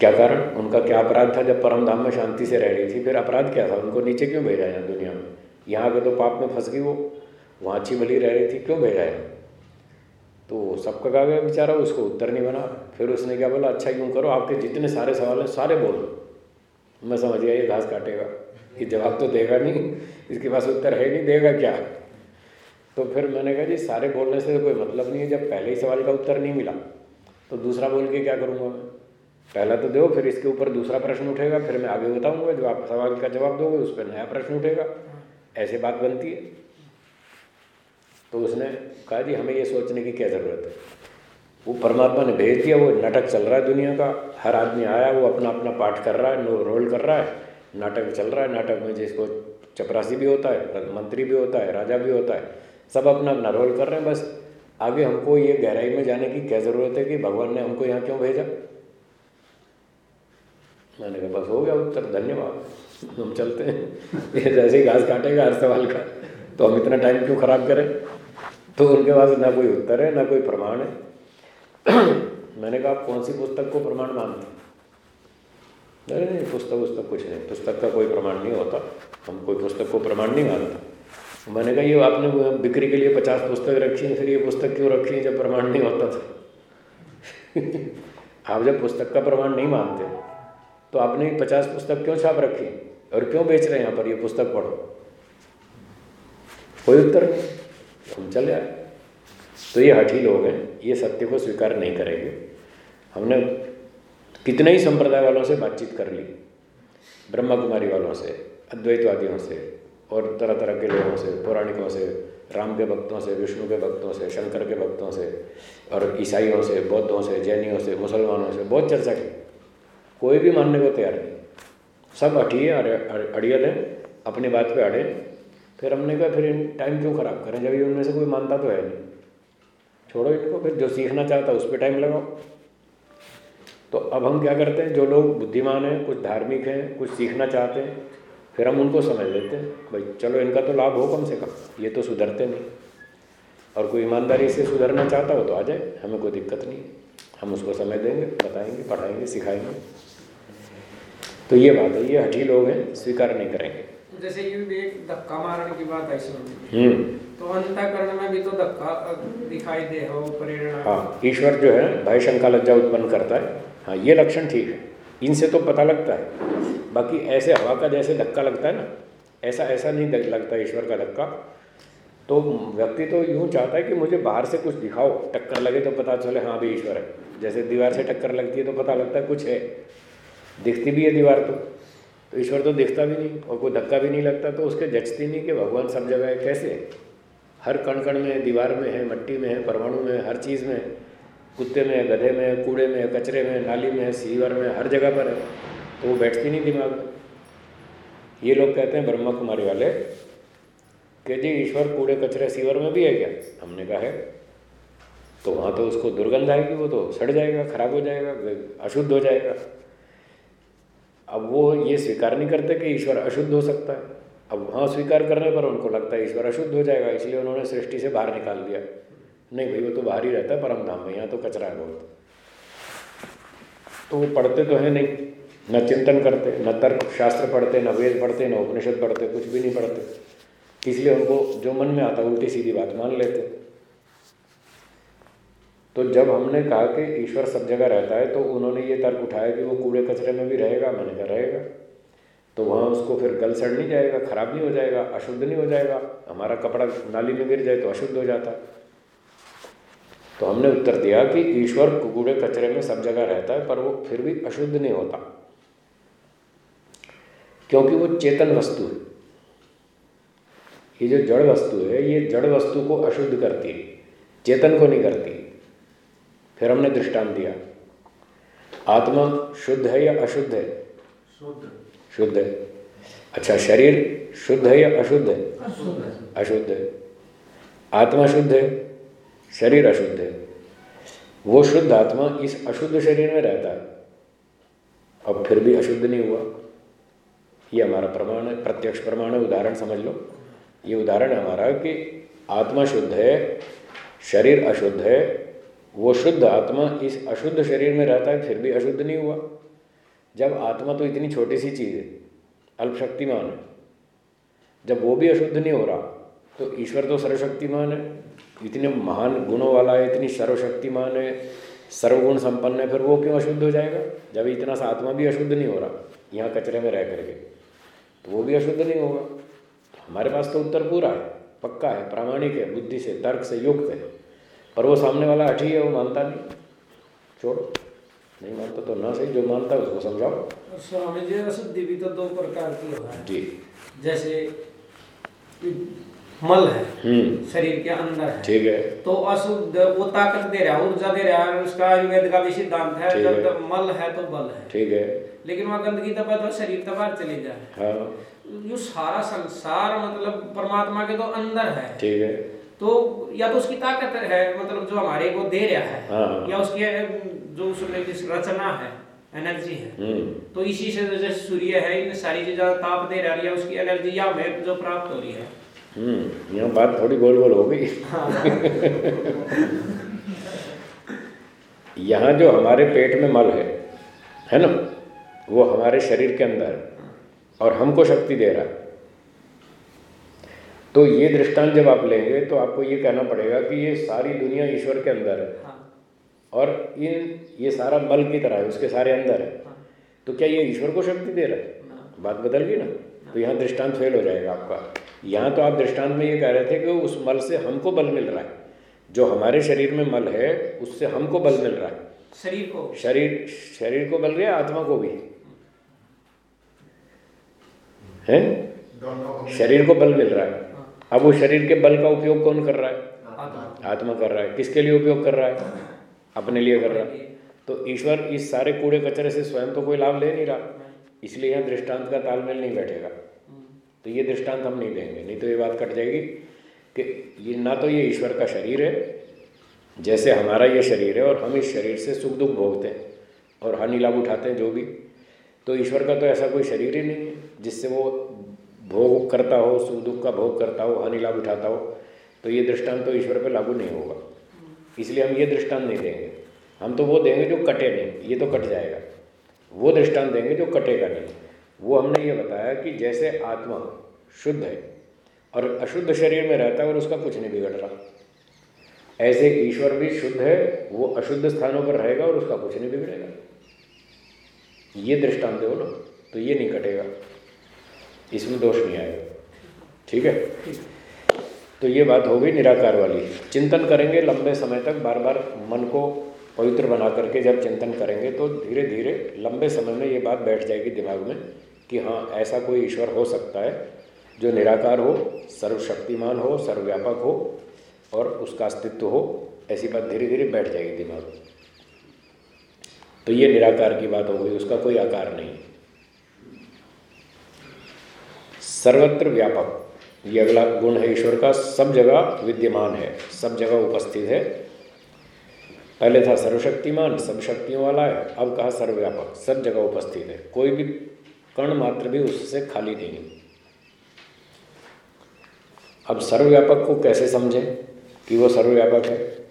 क्या कारण? उनका क्या अपराध था जब परम धाम में शांति से रह रही थी? फिर अपराध क्या था? उनको नीचे क्यों भेजा यहाँ दुनिया में? यहाँ के तो पाप में फंस गई वो। वहाँ अच्छी भली रह रही थी, क्यों भेजा है तो सबका कहा गया बेचारा, उसको उत्तर नहीं बना। फिर उसने क्या बोला अच्छा क्यों करो, आपके जितने सारे सवाल हैं, सारे बोलो मैं समझ गया, ये घास काटेगा कि जवाब तो देगा नहीं, इसके पास उत्तर है नहीं, देगा क्या? तो फिर मैंने कहा, जी, सारे बोलने से कोई मतलब नहीं है, जब पहले ही सवाल का उत्तर नहीं मिला तो दूसरा बोल के क्या करूँगा मैं? पहला तो दो, फिर इसके ऊपर दूसरा प्रश्न उठेगा, फिर मैं आगे बताऊँगा जो आप सवाल का जवाब दोगे, उस पर नया प्रश्न उठेगा। ऐसे बात बनती है। तो उसने कहा, जी, हमें ये सोचने की क्या ज़रूरत है? वो परमात्मा ने भेज दिया, वो नाटक चल रहा है दुनिया का। हर आदमी आया, वो अपना अपना पाठ कर रहा है रोल कर रहा है। नाटक चल रहा है, नाटक में जिसको चपरासी भी होता है मंत्री भी होता है, राजा भी होता है, सब अपना अपना रोल कर रहे हैं, बस। आगे हमको ये गहराई में जाने की क्या ज़रूरत है कि भगवान ने हमको यहाँ क्यों भेजा? मैंने कहा, बस हो गया उत्तर, धन्यवाद। हम चलते हैं। जैसे ही घास काटेगा, हर सवाल का। तो हम इतना टाइम क्यों खराब करें? तो उनके पास ना कोई उत्तर है, ना कोई प्रमाण है। मैंने कहा, आप कौन सी पुस्तक को प्रमाण मानते नहीं नहीं, पुस्तक पुस्तक कुछ नहीं। पुस्तक का कोई प्रमाण नहीं होता। हम कोई पुस्तक को प्रमाण नहीं मानते। मैंने कहा, ये आपने बिक्री के लिए पचास पुस्तक रखी है, फिर ये पुस्तक क्यों रखी है जब प्रमाण नहीं होता था? आप जब पुस्तक का प्रमाण नहीं मानते तो आपने पचास पुस्तक क्यों छाप रखी? और क्यों बेच रहे हैं यहाँ पर ये पुस्तक पढ़ो। कोई उत्तर नहीं। हम चले आए तो ये हठी लोग हैं, ये सत्य को स्वीकार नहीं करेंगे। हमने कितने ही संप्रदाय वालों से बातचीत कर ली ब्रह्मा कुमारी वालों से, अद्वैतवादियों से, और तरह तरह के लोगों से, पौराणिकों से, राम के भक्तों से, विष्णु के भक्तों से, शंकर के भक्तों से, और ईसाइयों से, बौद्धों से, जैनियों से, मुसलमानों से, बहुत चर्चा की। कोई भी मानने को तैयार नहीं। सब अठी अड़ियल हैं, अपनी बात पे अड़े। फिर हमने कहा, फिर टाइम क्यों ख़राब करें? जब ये उनमें से कोई मानता तो है नहीं। छोड़ो इनको, फिर जो सीखना चाहता उस पर टाइम लगाओ। तो अब हम क्या करते हैं? जो लोग बुद्धिमान हैं, कुछ धार्मिक हैं, कुछ सीखना चाहते हैं, फिर हम उनको समझ लेते हैं, भाई, चलो इनका तो लाभ हो कम से कम, ये तो सुधरते नहीं। और कोई ईमानदारी से सुधरना चाहता हो तो आ जाए, हमें कोई दिक्कत नहीं। हम उसको समय देंगे, बताएँगे, पढ़ाएँगे, सिखाएँगे। तो ये बात है, ये हठी लोग हैं, स्वीकार नहीं करेंगे। जैसे ये एक धक्का मारने की बात ऐसी हम्म। तो अंतकरण में भी तो धक्का दिखाई दे हो प्रेरणा। हाँ ईश्वर जो है भय शंका लज्जा उत्पन्न करता है। हाँ ये लक्षण ठीक है। इनसे तो पता लगता है। बाकी ऐसे हवा का जैसे धक्का लगता है ना ऐसा ऐसा नहीं लगता ईश्वर का धक्का। तो व्यक्ति तो यूँ चाहता है कि मुझे बाहर से कुछ दिखाओ। टक्कर लगे तो पता चले हाँ भी ईश्वर है। जैसे दीवार से टक्कर लगती है तो पता लगता है कुछ है। दिखती भी है दीवार तो। तो ईश्वर तो दिखता भी नहीं, और कोई धक्का भी नहीं लगता तो उसके जचती नहीं कि भगवान सब जगह है कैसे? हर कण कण में, दीवार में है, मट्टी में है, परमाणु में हर चीज़ में कुत्ते में गधे में कूड़े में कचरे में नाली में सीवर में हर जगह पर है। तो वो बैठती नहीं दिमाग। में ये लोग कहते हैं ब्रह्मा कुमारी वाले कि जी, ईश्वर, कूड़े, कचरे, सीवर में भी है क्या? हमने कहा है। तो वहाँ तो उसको दुर्गंध आएगी, वो तो सड़ जाएगा, खराब हो जाएगा अशुद्ध हो जाएगा। अब वो ये स्वीकार नहीं करते कि ईश्वर अशुद्ध हो सकता है। अब वहाँ स्वीकार करने पर उनको लगता है ईश्वर अशुद्ध हो जाएगा, इसलिए उन्होंने सृष्टि से बाहर निकाल दिया। नहीं भाई, वो तो बाहर ही रहता है, परम धाम में, यहाँ तो कचरा है बहुत। तो वो पढ़ते तो हैं नहीं, न चिंतन करते, न तर्क, शास्त्र पढ़ते, न वेद पढ़ते, न उपनिषद पढ़ते, कुछ भी नहीं पढ़ते। इसलिए उनको जो मन में आता उल्टी सीधी बात मान लेते। तो जब हमने कहा कि ईश्वर सब जगह रहता है तो उन्होंने ये तर्क उठाया कि वो कूड़े कचरे में भी रहेगा, मैंने कहा, रहेगा। तो वहाँ उसको फिर गल सड़ नहीं जाएगा, खराब नहीं हो जाएगा, अशुद्ध नहीं हो जाएगा। हमारा कपड़ा नाली में गिर जाए तो अशुद्ध हो जाता। तो हमने उत्तर दिया कि ईश्वर कूड़े कचरे में सब जगह रहता है, पर वो फिर भी अशुद्ध नहीं होता। क्योंकि वो चेतन वस्तु है। ये जो जड़ वस्तु है, ये जड़ वस्तु को अशुद्ध करती है, चेतन को नहीं करती। फिर हमने दृष्टांत दिया। आत्मा शुद्ध है या अशुद्ध है? शुद्ध। शुद्ध है। अच्छा शरीर शुद्ध है या अशुद्ध है? अशुद्ध है। आत्मा शुद्ध है शरीर अशुद्ध है। वो शुद्ध आत्मा इस अशुद्ध शरीर में रहता है। अब फिर भी अशुद्ध नहीं हुआ। ये हमारा प्रमाण है प्रत्यक्ष प्रमाण है उदाहरण समझ लो। ये उदाहरण हमारा कि आत्मा शुद्ध है शरीर अशुद्ध है वो शुद्ध आत्मा इस अशुद्ध शरीर में रहता है, फिर भी अशुद्ध नहीं हुआ। जब आत्मा तो इतनी छोटी सी चीज़ है, अल्पशक्तिमान है, जब वो भी अशुद्ध नहीं हो रहा तो ईश्वर तो सर्वशक्तिमान है। इतने महान गुणों वाला है, इतनी सर्वशक्तिमान है, सर्वगुण संपन्न है, फिर वो क्यों अशुद्ध हो जाएगा? जब इतना सा आत्मा भी अशुद्ध नहीं हो रहा, यहाँ कचरे में रह करके तो वो भी अशुद्ध नहीं होगा। हमारे पास तो उत्तर पूरा है, पक्का है, प्रामाणिक है, बुद्धि से, तर्क से, युक्त है। पर वो सामने वाला अठी है वो मानता नहीं। छोड़ो। नहीं मानता तो ना सही जो मानता है उसको समझाओ। स्वामी जी अशुद्धि भी तो दो प्रकार की होता है। जी। जैसे मल है हम्म। शरीर के अंदर है। ठीक है। तो अशुद्ध वो ताकत दे रहा है ऊर्जा दे रहा है उसका आयुर्वेद का भी सिद्धांत है जब तक मल है तो बल है। ठीक है। लेकिन वहाँ गंदगी दबा तो शरीर दबार चली जाए। हाँ। जो सारा संसार मतलब परमात्मा के तो अंदर है। ठीक है। तो या तो उसकी ताकत है मतलब जो हमारे को दे रहा है हाँ। या उसकी जो उसमें जिस रचना है एनर्जी है। हम्म। तो इसी से जैसे सूर्य है इन सारी चीज़ें ताप दे रहा है या उसकी एनर्जी या हमें जो प्राप्त हो रही है। हम्म यहाँ बात थोड़ी गोल गोल हो गई। हाँ। यहाँ जो हमारे पेट में मल है है ना वो हमारे शरीर के अंदर और हमको शक्ति दे रहा है। तो ये दृष्टांत जब आप लेंगे तो आपको ये कहना पड़ेगा कि ये सारी दुनिया ईश्वर के अंदर है। हाँ। और इन ये सारा बल की तरह है उसके सारे अंदर है। हाँ। तो क्या ये ईश्वर को शक्ति दे रहा है? ना। बात बदल गई ना? तो यहाँ दृष्टांत फेल हो जाएगा आपका। यहाँ तो आप दृष्टांत में ये कह रहे थे कि उस मल से हमको बल मिल रहा है। जो हमारे शरीर में मल है उससे हमको बल मिल रहा है। शरीर को। शरीर शरीर को बल रहा है आत्मा को भी। है। शरीर को बल मिल रहा है। अब वो शरीर के बल का उपयोग कौन कर रहा है? आत्मा। कर रहा है। किसके लिए उपयोग कर रहा है? अपने लिए कर रहा है। तो ईश्वर इस सारे कूड़े कचरे से स्वयं तो कोई लाभ ले नहीं रहा। इसलिए यहाँ दृष्टांत का तालमेल नहीं बैठेगा। तो ये दृष्टांत हम नहीं देंगे। नहीं तो ये बात कट जाएगी कि ये ना तो ये ईश्वर का शरीर है जैसे हमारा ये शरीर है और हम इस शरीर से सुख दुख भोगते हैं और हानि लाभ उठाते हैं जो भी। तो ईश्वर का तो ऐसा कोई शरीर ही नहीं है जिससे वो भोग करता हो, सुख दुख का भोग करता हो, हानि लाभ उठाता हो तो ये दृष्टांत तो ईश्वर पर लागू नहीं होगा। इसलिए हम ये दृष्टांत नहीं देंगे। हम तो वो देंगे जो कटे नहीं, ये तो कट जाएगा। वो दृष्टांत देंगे जो कटेगा नहीं। वो हमने ये बताया कि जैसे आत्मा शुद्ध है और अशुद्ध शरीर में रहता है और उसका कुछ नहीं बिगड़ रहा। ऐसे ईश्वर भी शुद्ध है, वो अशुद्ध स्थानों पर रहेगा और उसका कुछ नहीं बिगड़ेगा। ये दृष्टांत ना तो ये नहीं कटेगा। इसमें दोष नहीं आएगा। ठीक है? तो ये बात हो गई निराकार वाली। चिंतन करेंगे लंबे समय तक बार बार मन को पवित्र बना करके जब चिंतन करेंगे तो धीरे धीरे लंबे समय में ये बात बैठ जाएगी दिमाग में कि हाँ ऐसा कोई ईश्वर हो सकता है जो निराकार हो सर्वशक्तिमान हो सर्वव्यापक हो और उसका अस्तित्व हो। ऐसी बात धीरे धीरे बैठ जाएगी दिमाग में। तो ये निराकार की बात हो गई उसका कोई आकार नहीं। सर्वत्र व्यापक। ये अगला गुण है ईश्वर का, सब जगह विद्यमान है, सब जगह उपस्थित है। पहले था सर्वशक्तिमान, सब शक्तियों वाला है, अब कहा सर्वव्यापक, सब जगह उपस्थित है। कोई भी कण मात्र भी उससे खाली नहीं है। अब सर्वव्यापक को कैसे समझें कि वो सर्वव्यापक है?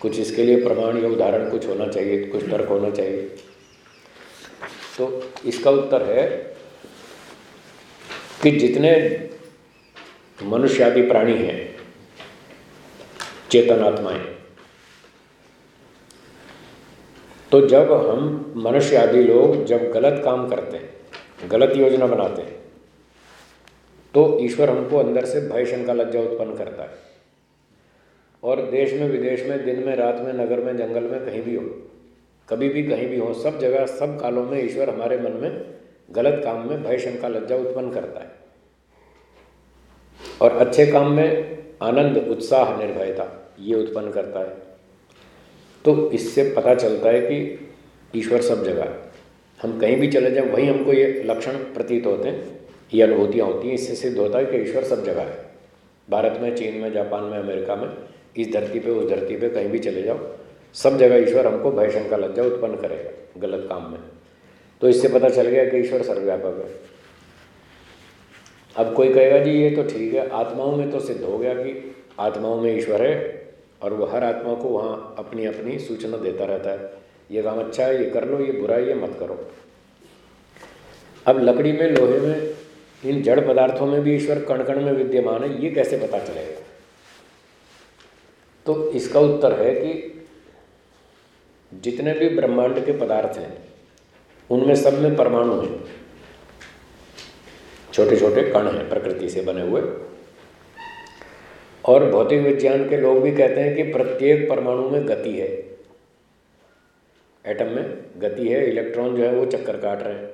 कुछ इसके लिए प्रमाण या उदाहरण कुछ होना चाहिए, कुछ तर्क होना चाहिए। तो इसका उत्तर है कि जितने मनुष्य आदि प्राणी हैं चेतनात्माएँ तो जब हम मनुष्य आदि लोग जब गलत काम करते हैं, गलत योजना बनाते हैं तो ईश्वर हमको अंदर से भय शंका लज्जा उत्पन्न करता है। और देश में, विदेश में, दिन में, रात में, नगर में, जंगल में, कहीं भी हो, कभी भी कहीं भी हो, सब जगह, सब कालों में ईश्वर हमारे मन में गलत काम में भय शंका लज्जा उत्पन्न करता है। और अच्छे काम में आनंद, उत्साह, निर्भयता, ये उत्पन्न करता है। तो इससे पता चलता है कि ईश्वर सब जगह है। हम कहीं भी चले जाएँ, वहीं हमको ये लक्षण प्रतीत होते हैं। ये अनुभूतियाँ होती हैं, इससे सिद्ध होता है कि ईश्वर सब जगह है। भारत में, चीन में, जापान में, अमेरिका में, इस धरती पे, उस धरती पे कहीं भी चले जाओ, सब जगह ईश्वर हमको भय शंका, लज्जा उत्पन्न करेगा गलत काम में। तो इससे पता चल गया कि ईश्वर सर्वव्यापक है। अब कोई कहेगा, जी, ये तो ठीक है, आत्माओं में तो सिद्ध हो गया कि आत्माओं में ईश्वर है और वो हर आत्मा को वहाँ अपनी अपनी सूचना देता रहता है। ये काम अच्छा है, ये कर लो, ये बुरा है, ये मत करो। अब लकड़ी में, लोहे में, इन जड़ पदार्थों में भी ईश्वर कण कण में विद्यमान है, ये कैसे पता चलेगा? तो इसका उत्तर है कि जितने भी ब्रह्मांड के पदार्थ हैं उनमें सब में परमाणु हैं। छोटे छोटे कण हैं प्रकृति से बने हुए। और भौतिक विज्ञान के लोग भी कहते हैं कि प्रत्येक परमाणु में गति है। एटम में गति है इलेक्ट्रॉन जो है वो चक्कर काट रहे हैं।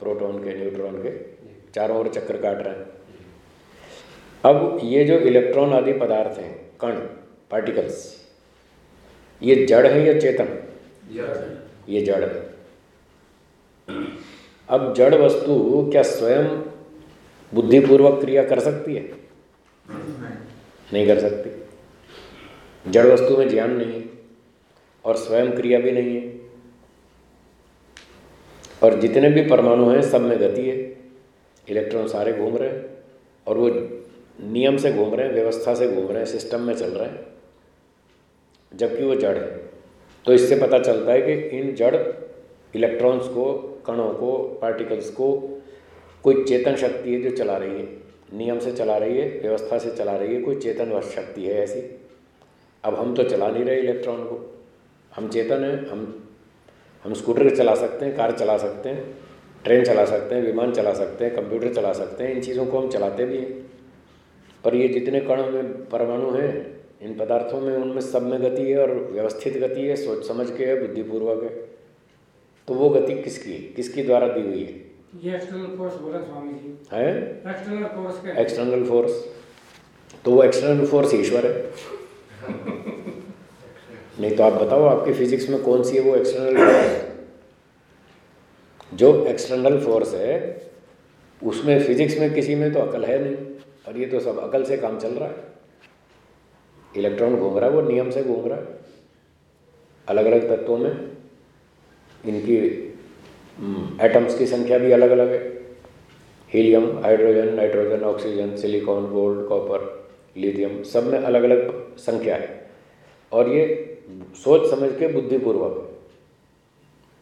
प्रोटॉन के न्यूट्रॉन के चारों ओर चक्कर काट रहे हैं। अब ये जो इलेक्ट्रॉन आदि पदार्थ हैं कण पार्टिकल्स ये जड़ है या चेतन? ये जड़ है। अब जड़ वस्तु क्या स्वयं बुद्धिपूर्वक क्रिया कर सकती है? नहीं कर सकती। जड़ वस्तु में ज्ञान नहीं है और स्वयं क्रिया भी नहीं है। और जितने भी परमाणु हैं, सब में गति है। इलेक्ट्रॉन सारे घूम रहे हैं और वो नियम से घूम रहे हैं, व्यवस्था से घूम रहे हैं, सिस्टम में चल रहे हैं। जबकि वो जड़ है। तो इससे पता चलता है कि इन जड़ इलेक्ट्रॉन्स को कणों को पार्टिकल्स को, कोई चेतन शक्ति है जो चला रही है। नियम से चला रही है, व्यवस्था से चला रही है, कोई चेतन शक्ति है ऐसी। अब हम तो चला नहीं रहे इलेक्ट्रॉन को। हम चेतन हैं, हम हम स्कूटर चला सकते हैं कार चला सकते हैं ट्रेन चला सकते हैं, विमान चला सकते हैं कंप्यूटर चला सकते हैं, इन चीज़ों को हम चलाते भी हैं। पर ये जितने कण में परमाणु हैं, इन पदार्थों में, उनमें सब में गति है और व्यवस्थित गति है, सोच समझ के है, बुद्धिपूर्वक है। तो वो गति किसकी है? किसकी द्वारा दी हुई है? ये एक्सटर्नल फोर्स बोला स्वामी जी। है? एक्सटर्नल फोर्स के एक्सटर्नल फोर्स तो वो एक्सटर्नल फोर्स ईश्वर है। नहीं तो आप बताओ आपकी फिजिक्स में कौन सी है वो एक्सटर्नल फोर्स जो एक्सटर्नल फोर्स है उसमें फिजिक्स में किसी में तो अकल है नहीं। और ये तो सब अकल से काम चल रहा है। इलेक्ट्रॉन घूम रहा है वो नियम से घूम रहा है। अलग अलग तत्वों में। इनकी एटम्स की संख्या भी अलग अलग है। Helium, hydrogen, nitrogen, oxygen, silicon, gold, copper, lithium, सब में अलग अलग संख्या है। और ये सोच समझ के बुद्धिपूर्वक है।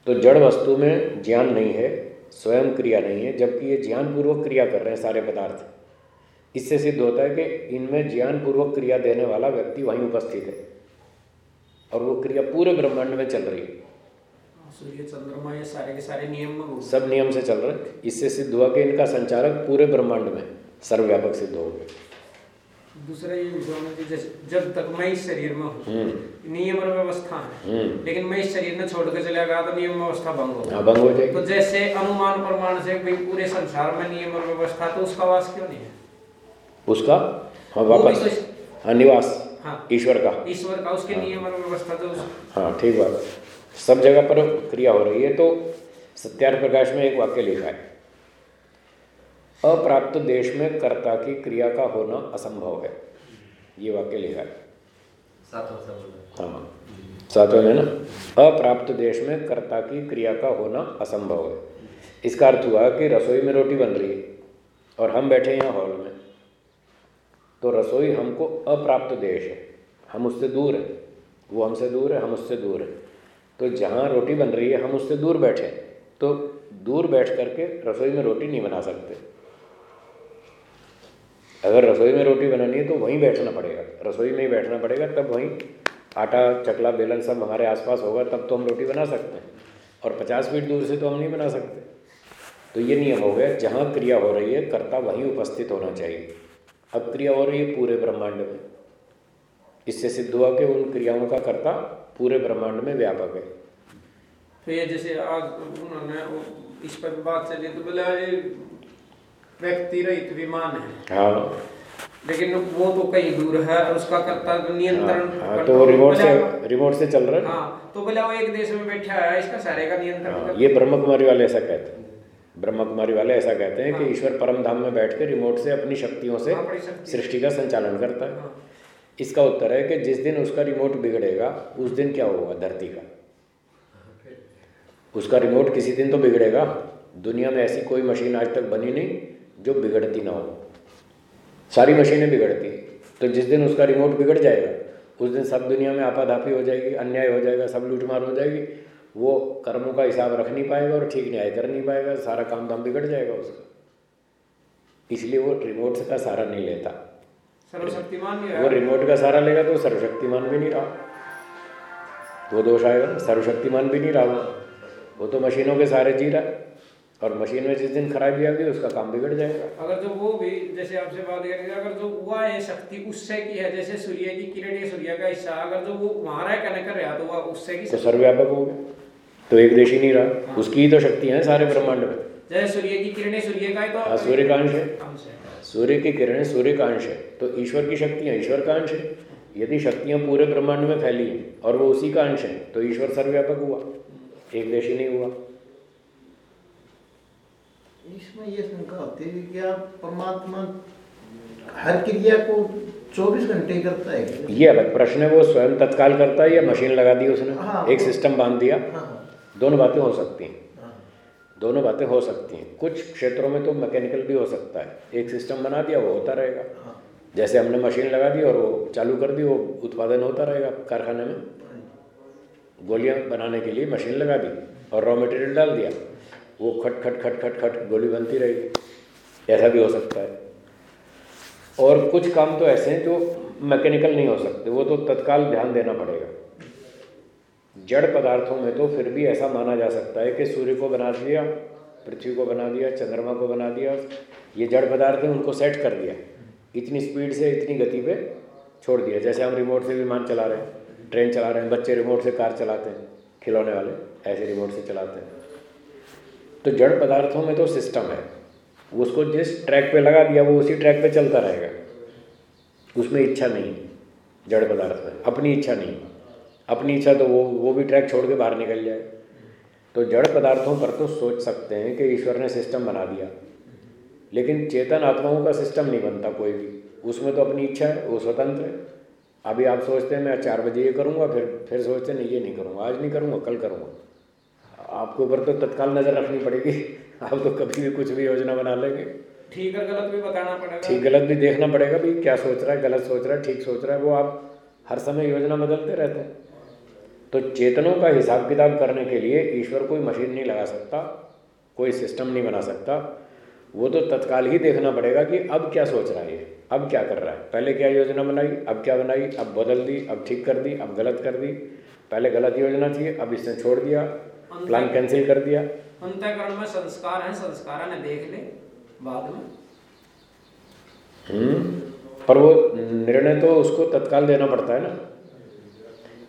तो जड़ वस्तु में ज्ञान नहीं है, स्वयं क्रिया नहीं है, जबकि ये ज्ञानपूर्वक क्रिया कर रहे हैं सारे पदार्थ। इससे सिद्ध होता है कि इनमें ज्ञानपूर्वक क्रिया देने वाला व्यक्ति वहीं उपस्थित है। और वो क्रिया पूरे ब्रह्मांड में चल रही है। सूर्य चंद्रमा ये सारे के सारे नियम सब नियम से चल रहे इससे सिद्ध हुआ कि इनका संचालक पूरे ब्रह्मांड में सर्वव्यापक सिद्ध हो गए। दूसरा ये जब तक मैं इस शरीर में हूँ हम्म। नियम और व्यवस्था है। हम्म। लेकिन मैं इस शरीर में छोड़ के चला गया तो नियम व्यवस्था भंग हो हाँ भंग हो तो जैसे अनुमान प्रमाण से भाई पूरे संसार में नियम और व्यवस्था तो उसका वास क्यों नहीं है? उसका? हाँ वापस। तो- हाँ निवास। हाँ। ईश्वर का। ईश्वर का उसके नियम और व्यवस्था तो हाँ ठीक बात। है सब जगह पर क्रिया हो रही है तो सत्यार्थ प्रकाश में एक वाक्य लिखा है। अप्राप्त देश में कर्ता की क्रिया का होना असंभव है। ये वाक्य लिखा है। हाँ। सातवें में ना? अप्राप्त देश में कर्ता की क्रिया का होना असंभव है। इसका अर्थ हुआ कि रसोई में रोटी बन रही है और हम बैठे हैं यहाँ हॉल में। तो रसोई हमको अप्राप्त देश है। हम उससे दूर हैं। वो हमसे दूर है हम उससे दूर हैं। तो जहाँ रोटी बन रही है, हम उससे दूर बैठे। तो दूर बैठ करके रसोई में रोटी नहीं बना सकते। अगर रसोई में रोटी बनानी है तो वहीं बैठना पड़ेगा। रसोई में ही बैठना पड़ेगा, तब वहीं आटा, चकला, बेलन सब हमारे आसपास होगा, तब तो हम रोटी बना सकते हैं। और पचास फीट दूर से तो हम नहीं बना सकते। तो ये नियम हो गया, जहाँ क्रिया हो रही है, कर्ता वहीं उपस्थित होना चाहिए। अब क्रिया हो रही है पूरे ब्रह्मांड में। इससे सिद्ध हुआ कि उन क्रियाओं का कर्ता पूरे ब्रह्मांड में व्यापक है। तो ये जैसे आज उन्होंने इस पर बात चली तो बोला ये व्यक्ति रहित विमान है। हाँ। लेकिन वो तो कहीं दूर है और उसका कर्ता तो नियंत्रण हाँ, हाँ तो रिमोट से रिमोट से चल रहा है। हाँ तो बोला वो एक देश में बैठा है इसका सारे का नियंत्रण हाँ, ये ब्रह्म कुमारी वाले ऐसा कहते हैं। ब्रह्म कुमारी वाले ऐसा कहते हैं कि हाँ। ईश्वर परम धाम में बैठ के रिमोट से अपनी शक्तियों से। सृष्टि का संचालन करता हाँ। इसका उत्तर है कि जिस दिन उसका रिमोट बिगड़ेगा, उस दिन क्या होगा धरती का? उसका रिमोट किसी दिन तो बिगड़ेगा। दुनिया में ऐसी कोई मशीन आज तक बनी नहीं जो बिगड़ती ना हो। सारी मशीनें बिगड़ती। तो जिस दिन उसका रिमोट बिगड़ जाएगा, उस दिन सब दुनिया में आपाधापी हो जाएगी, अन्याय हो जाएगा, सब लूटमार हो जाएगी। वो कर्मों का हिसाब रख नहीं पाएगा और ठीक न्याय कर नहीं पाएगा। सारा काम धाम बिगड़ जाएगा उसका। इसलिए वो रिमोट का सहारा नहीं लेता। सर्वशक्तिमान वो रिमोट का सहारा लेगा तो सर्वशक्तिमान भी नहीं रहा। वो दोष आएगा सर्वशक्तिमान भी नहीं रहा वो। वो तो मशीनों के सहारे जी रहा है। और मशीन में जिस दिन खराबी आ गई उसका काम बिगड़ जाएगा। अगर जो वो भी जैसे आपसे बात करेंगे अगर जो वह है शक्ति उससे की है जैसे सूर्य की किरण ये सूर्य का हिस्सा अगर जो वो वहाँ रह कहने कर रहा तो वह उससे की तो सर्वव्यापक हो गया। तो एक देशी नहीं रहा। हाँ। उसकी ही तो शक्ति है सारे ब्रह्मांड में। जैसे सूर्य की किरण सूर्य का ही तो हाँ सूर्य का अंश है। सूर्य की किरणें सूर्य का अंश है तो ईश्वर की शक्तियाँ ईश्वर का अंश है। यदि शक्तियाँ पूरे ब्रह्मांड में फैली हैं और वो उसी का अंश है तो ईश्वर सर्वव्यापक हुआ एक देशी नहीं हुआ। इसमें ये शंका होती है क्या परमात्मा हर क्रिया को 24 घंटे करता है? ये अलग प्रश्न है वो स्वयं तत्काल करता है या मशीन लगा दी उसने? हाँ, एक सिस्टम बाँध दिया। हाँ दोनों बातें हो सकती हैं हाँ। दोनों बातें हो सकती हैं। कुछ क्षेत्रों में तो मैकेनिकल भी हो सकता है। एक सिस्टम बना दिया वो होता रहेगा। हाँ। जैसे हमने मशीन लगा दी और वो चालू कर दी वो उत्पादन होता रहेगा कारखाने में। गोलियाँ बनाने के लिए मशीन लगा दी और रॉ मटेरियल डाल दिया। वो खट खट खट खट खट गोली बनती रहेगी। ऐसा भी हो सकता है। और कुछ काम तो ऐसे हैं जो मैकेनिकल नहीं हो सकते। वो तो तत्काल ध्यान देना पड़ेगा। जड़ पदार्थों में तो फिर भी ऐसा माना जा सकता है कि सूर्य को बना दिया, पृथ्वी को बना दिया, चंद्रमा को बना दिया, ये जड़ पदार्थ हैं उनको सेट कर दिया। इतनी स्पीड से, इतनी गति पे छोड़ दिया। जैसे हम रिमोट से विमान चला रहे हैं ट्रेन चला रहे हैं, बच्चे रिमोट से कार चलाते हैं, खिलौने वाले ऐसे रिमोट से चलाते हैं। तो जड़ पदार्थों में तो सिस्टम है। उसको जिस ट्रैक पे लगा दिया, वो उसी ट्रैक पे चलता रहेगा। उसमें इच्छा नहीं जड़ पदार्थ में, अपनी इच्छा नहीं अपनी इच्छा तो वो वो भी ट्रैक छोड़ के बाहर निकल जाए। तो जड़ पदार्थों पर तो सोच सकते हैं कि ईश्वर ने सिस्टम बना दिया। लेकिन चेतन आत्माओं का सिस्टम नहीं बनता कोई भी। उसमें तो अपनी इच्छा है वो स्वतंत्र है। अभी आप सोचते हैं मैं चार बजे ये करूँगा फिर फिर सोचते हैं नहीं ये नहीं करूँगा आज नहीं करूँगा कल करूँगा। आपके ऊपर तो तत्काल नज़र रखनी पड़ेगी। आप तो कभी भी कुछ भी योजना बना लेंगे। ठीक और गलत भी बताना पड़ेगा। ठीक गलत भी देखना पड़ेगा भाई क्या सोच रहा है गलत सोच रहा है ठीक सोच रहा है वो आप हर समय योजना बदलते रहते हैं। तो चेतनों का हिसाब किताब करने के लिए ईश्वर कोई मशीन नहीं लगा सकता कोई सिस्टम नहीं बना सकता। वो तो तत्काल ही देखना पड़ेगा कि अब क्या सोच रहा है अब क्या कर रहा है। पहले क्या योजना बनाई अब क्या बनाई अब बदल दी अब ठीक कर दी अब गलत कर दी। पहले गलत योजना थी अब इसने छोड़ दिया प्लान कैंसिल कर दिया। अंतःकरण में संस्कार है संस्कार ने देख ले बाद में। हम्म, पर वो निर्णय तो उसको तत्काल देना पड़ता है ना।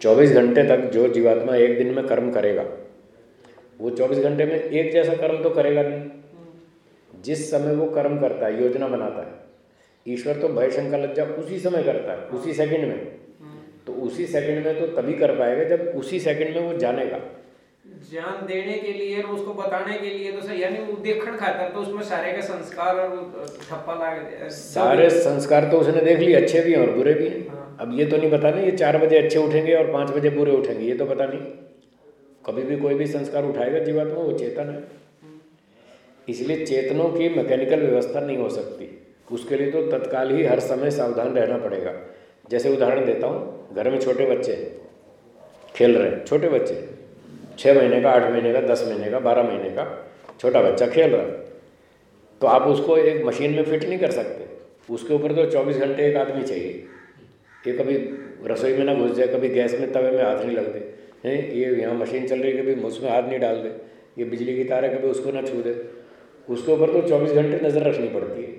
चौबीस घंटे तक जो जीवात्मा एक दिन में कर्म करेगा, वो चौबीस घंटे में एक जैसा कर्म तो करेगा नहीं। जिस समय वो कर्म करता है, योजना बनाता है, ईश्वर तो भय शंका लज्जा उसी समय करता है, उसी सेकंड में। तो उसी सेकंड में तो तभी कर पाएगा जब उसी सेकंड में वो जानेगा। ज्ञान देने के लिए और उसको बताने के लिए तो सही यानी वो देखण खातर तो उसमें सारे के संस्कार और ठप्पा लागे सारे संस्कार तो उसने देख लिए अच्छे भी हैं और बुरे भी हैं। हाँ। अब ये तो नहीं पता ना ये चार बजे अच्छे उठेंगे और पाँच बजे बुरे उठेंगे ये तो पता नहीं। कभी भी कोई भी संस्कार उठाएगा जीवात्मा वो चेतन है। इसलिए चेतनों की मैकेनिकल व्यवस्था नहीं हो सकती। उसके लिए तो तत्काल ही हर समय सावधान रहना पड़ेगा। जैसे उदाहरण देता हूँ घर में छोटे बच्चे खेल रहे हैं छोटे बच्चे। छः महीने का, आठ महीने का, दस महीने का, बारह महीने का छोटा बच्चा खेल रहा है। तो आप उसको एक मशीन में फिट नहीं कर सकते। उसके ऊपर तो चौबीस घंटे एक आदमी चाहिए। ये कभी रसोई में ना घुस जाए, कभी गैस में, तवे में हाथ नहीं लग दे। हैं, ये यहाँ मशीन चल रही है, कभी उसमें हाथ नहीं डाल दे। ये बिजली की तार है, कभी उसको ना छू दे। उसके ऊपर तो चौबीस घंटे नज़र रखनी पड़ती है।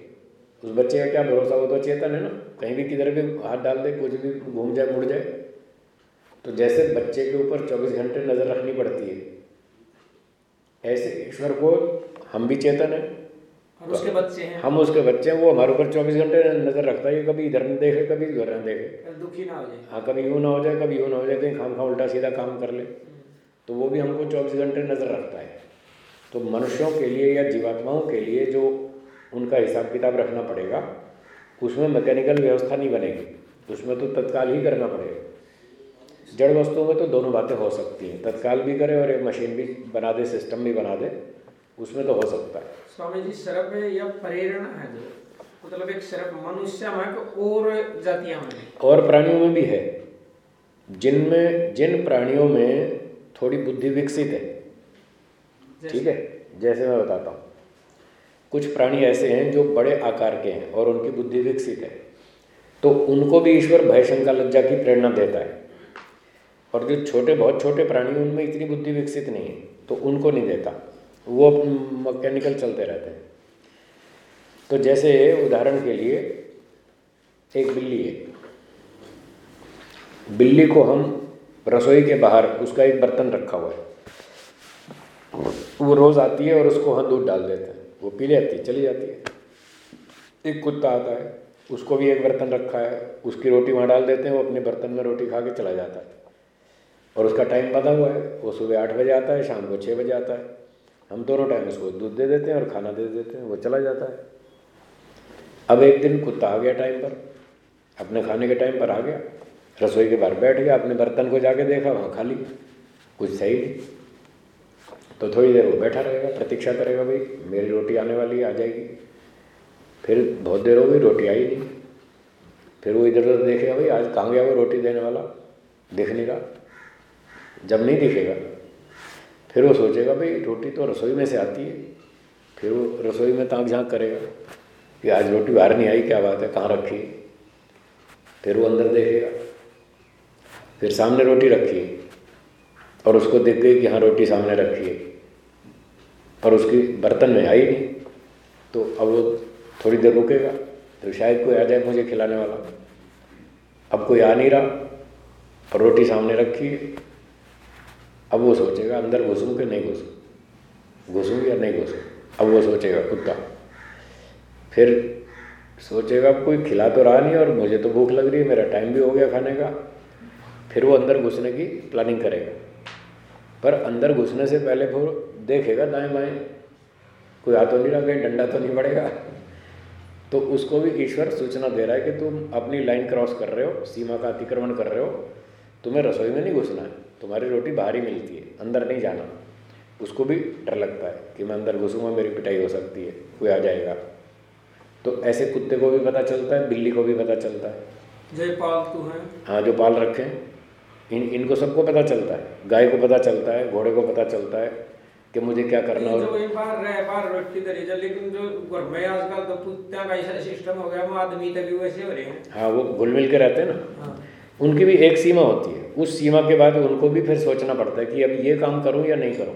उस बच्चे का क्या भरोसा? वो तो चेतन है ना। कहीं भी किधर भी हाथ डाल दे, कुछ भी घूम जाए, मुड़ जाए। तो जैसे बच्चे के ऊपर चौबीस घंटे नज़र रखनी पड़ती है। ऐसे ईश्वर को हम भी चेतन है। और उसके बच्चे हैं। हम उसके बच्चे हैं वो हमारे ऊपर चौबीस घंटे नज़र रखता है कभी इधर न देखे कभी उधर न देखे। दुखी ना हो जाए। हाँ कभी यूँ ना हो जाए कभी यूँ ना हो जाए कहीं खाम खा उल्टा सीधा काम कर ले। तो वो भी हमको चौबीस घंटे नज़र रखता है। तो मनुष्यों के लिए या जीवात्माओं के लिए जो उनका हिसाब किताब रखना पड़ेगा उसमें मैकेनिकल व्यवस्था नहीं बनेगी। उसमें तो तत्काल ही करना पड़ेगा। जड़ वस्तुओं में तो दोनों बातें हो सकती हैं। तत्काल भी करे और एक मशीन भी बना दे सिस्टम भी बना दे उसमें तो हो सकता है। स्वामी जी सर्प या प्रेरणा है जो मतलब एक सर्प मनुष्य में और जातियाँ में और प्राणियों में भी है। जिनमें जिन प्राणियों में थोड़ी बुद्धि विकसित है। ठीक है? जैसे मैं बताता हूँ। कुछ प्राणी ऐसे हैं जो बड़े आकार के हैं और उनकी बुद्धि विकसित है। तो उनको भी ईश्वर भय शंका लज्जा की प्रेरणा देता है। और जो छोटे, बहुत छोटे प्राणी उनमें इतनी बुद्धि विकसित नहीं है तो उनको नहीं देता। वो मैकेनिकल चलते रहते हैं। तो जैसे उदाहरण के लिए, एक बिल्ली है। बिल्ली को हम रसोई के बाहर, उसका एक बर्तन रखा हुआ है। वो रोज़ आती है और उसको वहाँ दूध डाल देते हैं। वो पी लेती है, चली जाती है। एक कुत्ता आता है, उसको भी एक बर्तन रखा है, उसकी रोटी वहाँ डाल देते हैं, वो अपने बर्तन में रोटी खा के चला जाता है। और उसका टाइम बता हुआ है। वो सुबह आठ बजे आता है, शाम को छः बजे आता है। हम दोनों टाइम उसको दूध दे देते हैं और खाना दे देते हैं, वो चला जाता है। अब एक दिन कुत्ता आ गया टाइम पर। अपने खाने के टाइम पर आ गया। रसोई के बाहर बैठ गया। अपने बर्तन को जाके देखा, वहाँ खाली। कुछ सही नहीं। तो थोड़ी देर वो बैठा रहेगा, प्रतीक्षा करेगा, भाई, मेरी रोटी आने वाली आ जाएगी। फिर बहुत देर हो गई, रोटी आई नहीं। फिर वो इधर उधर देखेगा, भाई, आज कहाँ गया वो रोटी देने वाला? दिख नहीं रहा। जब नहीं दिखेगा, फिर वो सोचेगा, भाई, रोटी तो रसोई में से आती है। फिर वो रसोई में ताक झाँक करेगा, कि आज रोटी बाहर नहीं आई, क्या बात है, कहाँ रखी फिर वो अंदर देखेगा, फिर सामने रोटी रखी है, और उसको देख गई कि हाँ रोटी सामने रखी है, और उसकी बर्तन में आई नहीं। तो अब वो थोड़ी देर रुकेगा तो शायद कोई आ जाए मुझे खिलाने वाला। अब कोई आ नहीं रहा, और रोटी सामने रखी है अब वो सोचेगा, अंदर घुसूँ कि नहीं घुसूँ? घुसूँ या नहीं घुसूँ? अब वो सोचेगा कुत्ता फिर सोचेगा, कोई खिला तो रहा नहीं और मुझे तो भूख लग रही है, मेरा टाइम भी हो गया खाने का। फिर वो अंदर घुसने की प्लानिंग करेगा। पर अंदर घुसने से पहले फिर देखेगा दाएँ बाएँ। कोई आ तो नहीं रहा, कहीं डंडा तो नहीं पड़ेगा। तो उसको भी ईश्वर सूचना दे रहा है कि तुम अपनी लाइन क्रॉस कर रहे हो, सीमा का अतिक्रमण कर रहे हो। तुम्हें रसोई में नहीं घुसना है। तुम्हारी रोटी बाहर ही मिलती है अंदर नहीं जाना। उसको भी डर लगता है कि मैं अंदर घुसूँगा मेरी पिटाई हो सकती है कोई आ जाएगा। तो ऐसे कुत्ते को भी पता चलता है बिल्ली को भी पता चलता है। जो पालतू हैं। हाँ जो पाल रखे हैं इन इनको सबको पता चलता है गाय को पता चलता है घोड़े को पता चलता है कि मुझे क्या करना लेकिन जो घर में आजकल तो कुत्ता का ऐसा सिस्टम हो गया वो आदमी तक वैसे हो रहे हैं। हाँ वो घुल मिल के रहते हैं ना। हाँ। उनकी भी एक सीमा होती है। उस सीमा के बाद उनको भी फिर सोचना पड़ता है कि अब ये काम करूँ या नहीं करूँ।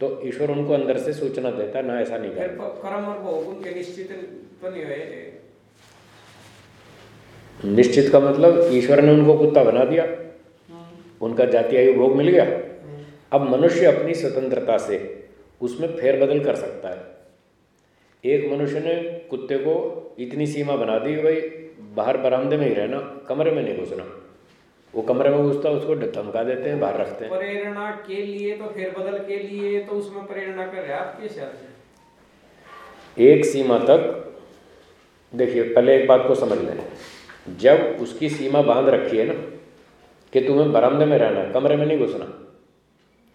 तो ईश्वर उनको अंदर से सूचना देता है ना ऐसा नहीं करना। कर्म और भोग उनके निश्चित तो नहीं निश्चित का मतलब ईश्वर ने उनको कुत्ता बना दिया। उनका जाति आयु भोग मिल गया। अब मनुष्य अपनी स्वतंत्रता से उसमें फेरबदल कर सकता है। एक मनुष्य ने कुत्ते को इतनी सीमा बना दी भाई बाहर बरामदे में ही रहना कमरे में नहीं घुसना। वो कमरे में घुसता उसको धमका देते हैं बाहर रखते हैं। प्रेरणा के लिए तो फिर बदल के लिए तो उसमें प्रेरणा कर रहे से? एक सीमा तक देखिए पहले एक बात को समझ लें जब उसकी सीमा बाँध रखी है ना कि तुम्हें बरामदे में रहना कमरे में नहीं घुसना।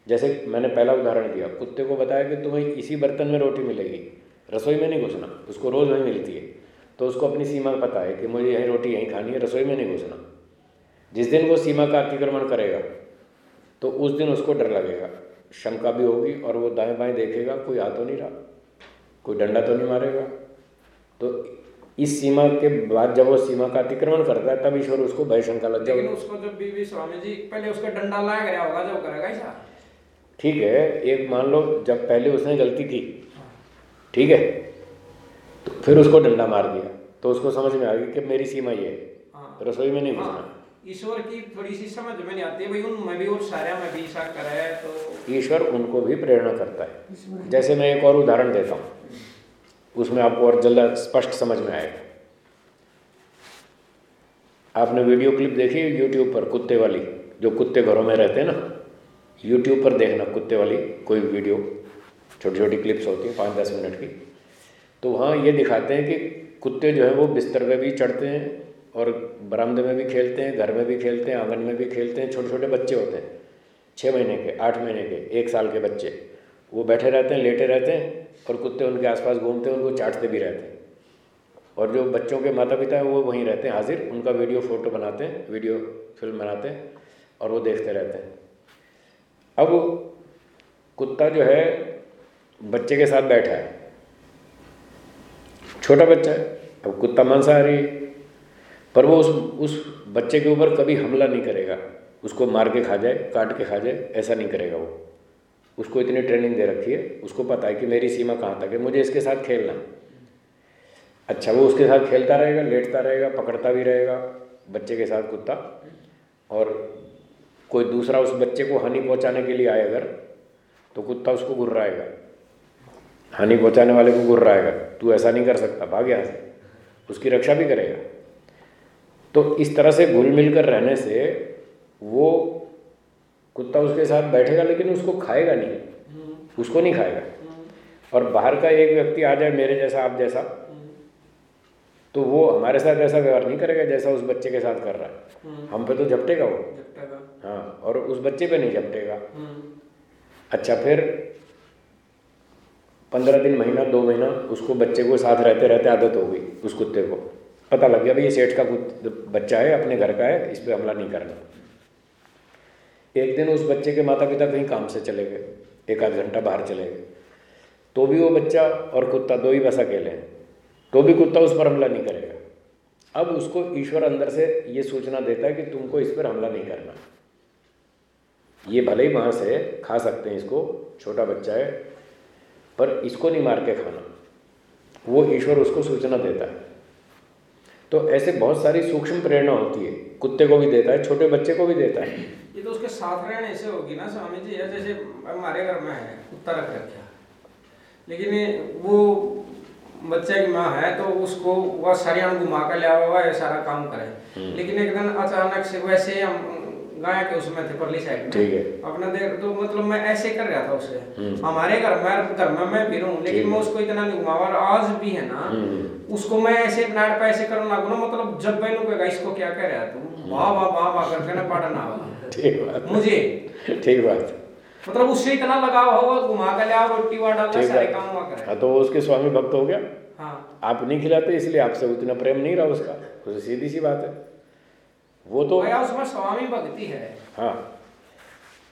जैसे मैंने पहला उदाहरण दिया कुत्ते को बताया कि तुम्हें इसी बर्तन में रोटी मिलेगी। रसोई में नहीं घुसना उसको रोज़ वहीं मिलती है। तो उसको अपनी सीमा पता है कि मुझे यहीं रोटी यहीं खानी है रसोई में नहीं घुसना। जिस दिन वो सीमा का अतिक्रमण करेगा तो उस दिन उसको डर लगेगा। शंका भी होगी और वो दाएँ बाएँ देखेगा कोई आ तो नहीं रहा कोई डंडा तो नहीं मारेगा। तो इस सीमा के बाद जब वो सीमा का अतिक्रमण करता है तब ईश्वर उसको भय शंका लग जाएगा। उसको जब बीवी स्वामी जी पहले उसका डंडा लाया गया होगा जब करेगा ऐसा? ठीक है एक मान लो जब पहले उसने गलती की ठीक है? तो फिर उसको डंडा मार दिया। तो उसको समझ में आ गई कि मेरी सीमा ये है। हाँ। रसोई में नहीं हाँ, घुसना ईश्वर की थोड़ी सी समझ में नहीं आती है भाई उनमें भी और सारे में भी ऐसा करे तो ईश्वर उनको भी प्रेरणा करता है। जैसे मैं एक और उदाहरण देता हूँ उसमें आपको और जल्द स्पष्ट समझ में आएगा। आपने वीडियो क्लिप देखी यूट्यूब पर कुत्ते वाली? जो कुत्ते घरों में रहते हैं ना यूट्यूब पर देखना कुत्ते वाली कोई वीडियो। छोटी छोटी क्लिप्स होती हैं पाँच दस मिनट की। तो वहाँ ये दिखाते हैं कि कुत्ते जो हैं वो बिस्तर में भी चढ़ते हैं और बरामदे में भी खेलते हैं, घर में भी खेलते हैं, आँगन में भी खेलते हैं छोटे छोटे बच्चे होते हैं। छः महीने के, आठ महीने के, एक साल के बच्चे। वो बैठे रहते हैं, लेटे रहते हैं और कुत्ते उनके आसपास घूमते हैं, उनको चाटते भी रहते हैं। और जो बच्चों के माता पिता हैं वो वहीं रहते हैं, हाजिर। उनका वीडियो, फ़ोटो बनाते हैं, वीडियो, फ़िल्म बनाते हैं और वो देखते रहते हैं। अब कुत्ता जो है, बच्चे के साथ बैठा है। छोटा बच्चा है, अब कुत्ता मांसाहारी है। पर वो उस उस बच्चे के ऊपर कभी हमला नहीं करेगा। उसको मार के खा जाए, काट के खा जाए, ऐसा नहीं करेगा वो। उसको इतनी ट्रेनिंग दे रखी है, उसको पता है कि मेरी सीमा कहाँ तक है, मुझे इसके साथ खेलना अच्छा वो उसके साथ खेलता रहेगा, लेटता रहेगा, पकड़ता भी रहेगा, बच्चे के साथ कुत्ता। और कोई दूसरा उस बच्चे को हानि पहुँचाने के लिए आए अगर तो कुत्ता उसको गुर्राएगा हानि पहुँचाने वाले को गुर्राएगा तू ऐसा नहीं कर सकता भाग यहाँ से। उसकी रक्षा भी करेगा। तो इस तरह से घुल मिल कर रहने से वो कुत्ता उसके साथ बैठेगा लेकिन उसको खाएगा नहीं। उसको नहीं खाएगा। और बाहर का एक व्यक्ति आ जाए मेरे जैसा आप जैसा तो वो हमारे साथ ऐसा व्यवहार नहीं करेगा जैसा उस बच्चे के साथ कर रहा है। हम पे तो झपटेगा वो। हाँ और उस बच्चे पे नहीं झपटेगा। अच्छा फिर पंद्रह दिन, महीना, दो महीना, उसको बच्चे को साथ रहते रहते आदत हो गई, उस कुत्ते को। पता लग गया, भाई ये सेठ का बच्चा है, अपने घर का है, इस पर हमला नहीं करना। एक दिन उस बच्चे के माता पिता कहीं काम से चले गए, एक आध घंटा बाहर चले गए। तो भी वो बच्चा और कुत्ता दो ही बस अकेले हैं तो भी कुत्ता उस पर हमला नहीं करेगा। अब उसको ईश्वर अंदर से ये सूचना देता है कि तुमको इस पर हमला नहीं करना। ये भले ही वहाँ से खा सकते हैं इसको, छोटा बच्चा है पर इसको नहीं मार के खाना। वो ईश्वर उसको सूचना देता है। तो ऐसे बहुत सारी सूक्ष्म प्रेरणा होती है। कुत्ते को भी देता है छोटे बच्चे को भी देता है। ये तो उसके साथ रहने से होगी ना स्वामी जी जैसे हमारे घर में है कुत्ता रख रखा लेकिन वो बच्चे की माँ है तो उसको वह सरिया घुमा कर लिया हुआ है सारा काम करे। हम्म। लेकिन एक दिन अचानक से वैसे हम गाय के उसमें थे परली साइड ठीक है। अपना देख तो मतलब मैं ऐसे कर रहा था उसे। हम्म। हमारे घर में घर में मैं भी रहूँ लेकिन मैं उसको इतना नहीं घुमा और आज भी है ना हम्म। उसको मैं ऐसे नाट पे ऐसे करना लगू ना मतलब जब मैंने कहेगा इसको क्या कह रहा तू? वाह वाह वाह वाह करके ना पढ़ना ठीक बात। मुझे। ठीक बात। मतलब उससे इतना लगाव होगा घुमा कर लिया रोटी वाट डाल सारे काम हुआ करे। हाँ तो उसके स्वामी भक्त हो गया? हाँ। आप नहीं खिलाते इसलिए आपसे उतना प्रेम नहीं रहा उसका। उसे सीधी सी बात है। वो तो उसमें स्वामी भक्ति है। हाँ।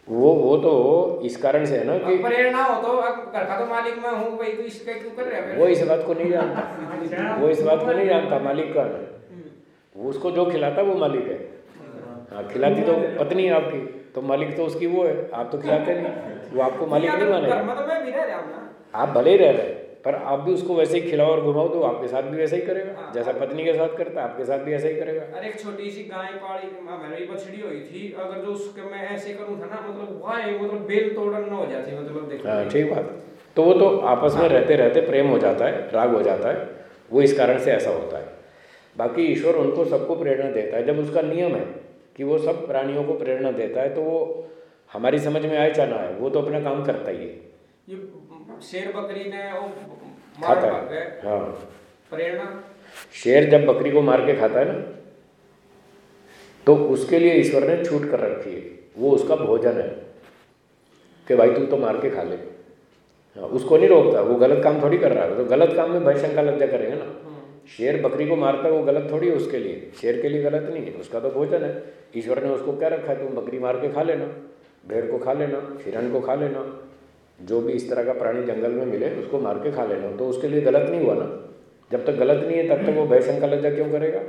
वो वो तो इस कारण से है ना कि प्रेरणा हो तो घर का तो मालिक मैं हूँ भाई तो इसका क्यों कर रहे हैं? वो इस बात को नहीं जानता। वो इस बात को नहीं जानता मालिक का वो उसको जो खिलाता वो मालिक है। हाँ खिलाती तो पत्नी है आपकी तो मालिक तो उसकी वो है। आप तो खिलाते नहीं। वो आपको मालिक नहीं माने आप भले ही रह रहे। पर आप भी उसको वैसे ही खिलाओ और घुमाओ तो आपके साथ भी वैसा ही करेगा। हाँ, जैसा पत्नी के साथ करता है आपके साथ भी ऐसा ही करेगा। अरे एक छोटी सी गाय पाड़ी मेरी बछड़ी हुई थी अगर जो उसके मैं ऐसे करूँ था ना मतलब वाह मतलब बेल तोड़न न हो जाती मतलब देखो। हाँ ठीक बात। तो वो तो आपस में रहते रहते प्रेम हो जाता है राग हो जाता है वो इस कारण से ऐसा होता है। बाकी ईश्वर उनको सबको प्रेरणा देता है। जब उसका नियम है कि वो सब प्राणियों को प्रेरणा देता है तो वो हमारी समझ में आए चाह ना आए वो तो अपना काम करता ही है। ये शेर बकरी ने वो खाता है। हाँ। प्रेरणा। शेर जब बकरी को मार के खाता है ना तो उसके लिए ईश्वर ने छूट कर रखी है। वो उसका भोजन है कि भाई तू तो मार के खा ले। हाँ उसको नहीं रोकता वो गलत काम थोड़ी कर रहा है। तो गलत काम में भय शंका लज्जा करेगा ना। शेर बकरी को मारता है वो गलत थोड़ी है उसके लिए। शेर के लिए गलत नहीं है उसका तो भोजन है। ईश्वर ने उसको क्या रखा है? तुम बकरी मार के खा लेना भेड़ को खा लेना हिरण को खा लेना। जो भी इस तरह का प्राणी जंगल में मिले उसको मार के खा लेना। तो उसके लिए गलत नहीं हुआ ना? जब तक गलत नहीं है तब तक वो भयशंका लज्जा क्यों करेगा?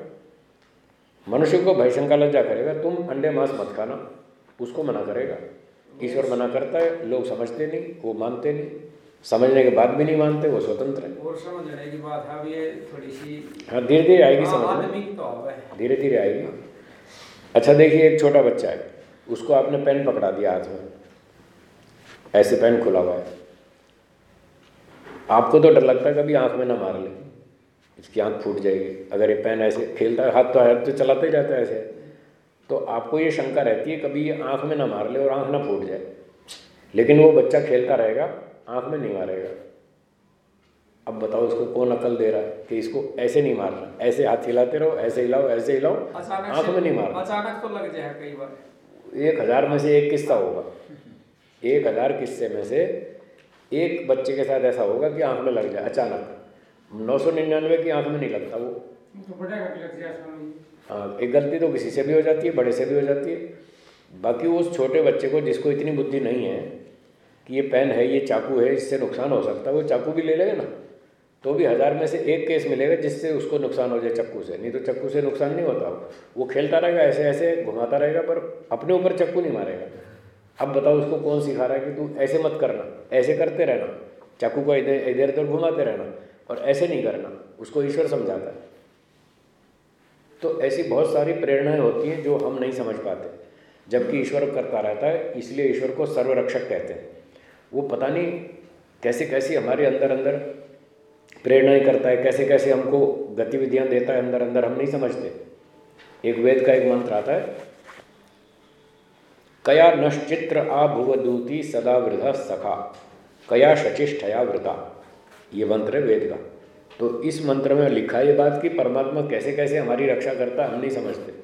मनुष्य को भयशंका लज्जा करेगा तुम अंडे मांस मत खाना। उसको मना करेगा। ईश्वर मना करता है लोग समझते नहीं वो मानते नहीं। समझने के बाद भी नहीं मानते वो स्वतंत्र है। और समझने की बात है ये थोड़ी सी हाँ धीरे धीरे आएगी हाँ, समझ तो धीरे धीरे आएगी। अच्छा देखिए एक छोटा बच्चा है। उसको आपने पेन पकड़ा दिया हाथ में। ऐसे पेन खुला हुआ है। आपको तो डर लगता है कभी आँख में ना मार ले। इसकी आँख फूट जाएगी। अगर ये पेन ऐसे खेलता है हाथ तो हाथ तो चलाते ही रहता है ऐसे। तो आपको ये शंका रहती है कभी ये आँख में ना मार ले और आँख ना फूट जाए। लेकिन वो बच्चा खेलता रहेगा आँख में नहीं मारेगा। अब बताओ उसको कौन अकल दे रहा है कि इसको ऐसे नहीं मारना। ऐसे हाथ हिलाते रहो ऐसे हिलाओ ऐसे हिलाओ आँख में नहीं मारना। अचानक तो लग जाए कई बार। एक हज़ार में से एक किस्सा होगा। एक हज़ार किस्से में से एक बच्चे के साथ ऐसा होगा कि आँख में लग जाए अचानक। नौ सौ निन्यानवे की आँख में नहीं लगता वो। तो हाँ एक गलती तो किसी से भी हो जाती है बड़े से भी हो जाती है। बाकी उस छोटे बच्चे को जिसको इतनी बुद्धि नहीं है कि ये पेन है ये चाकू है इससे नुकसान हो सकता है वो चाकू भी ले लेगा ना। तो भी हज़ार में से एक केस मिलेगा जिससे उसको नुकसान हो जाए चक्कू से। नहीं तो चक्कू से नुकसान नहीं होता। वो खेलता रहेगा ऐसे ऐसे घुमाता रहेगा पर अपने ऊपर चक्कू नहीं मारेगा। अब बताओ उसको कौन सिखा रहा है कि तू ऐसे मत करना, ऐसे करते रहना, चाकू को इधर इधर उधर घुमाते रहना और ऐसे नहीं करना, उसको ईश्वर समझाता है। तो ऐसी बहुत सारी प्रेरणाएँ होती हैं जो हम नहीं समझ पाते, जबकि ईश्वर करता रहता है, इसलिए ईश्वर को सर्वरक्षक कहते हैं। वो पता नहीं कैसे कैसे हमारे अंदर अंदर प्रेरणाएँ करता है, कैसे कैसे हमको गतिविधियाँ देता है अंदर अंदर, हम नहीं समझते। एक वेद का एक मंत्र आता है कया नश्चित्र आभुवदूती सदा वृद्ध सखा? कया शचिष्ठया वृता? ये मंत्र है वेद का तो इस मंत्र में लिखा ये बात कि परमात्मा कैसे कैसे हमारी रक्षा करता हम नहीं समझते।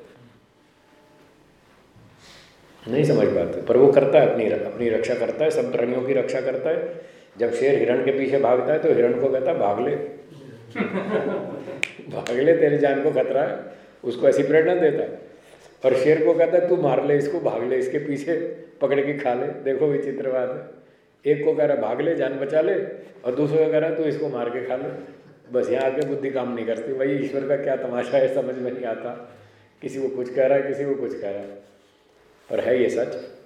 नहीं समझ पाते। पर वो करता है, अपनी अपनी रक्षा करता है, सब प्राणियों की रक्षा करता है। जब शेर हिरण के पीछे भागता है तो हिरण को कहता भाग ले। भाग ले, तेरे जान को खतरा है, उसको ऐसी प्रेरणा देता है। और शेर को कहता है, तू मार ले इसको, भाग ले इसके पीछे, पकड़ के खा ले। देखो, विचित्र बात है। एक को कह रहा भाग ले, जान बचा ले। और दूसरे को कह रहा तू इसको मार के खा ले। बस यहाँ आके बुद्धि काम नहीं करती। भाई, ईश्वर का क्या तमाशा है, समझ में नहीं आता। किसी को कुछ कह रहा है, किसी को कुछ कह रहा है। और है ये सच।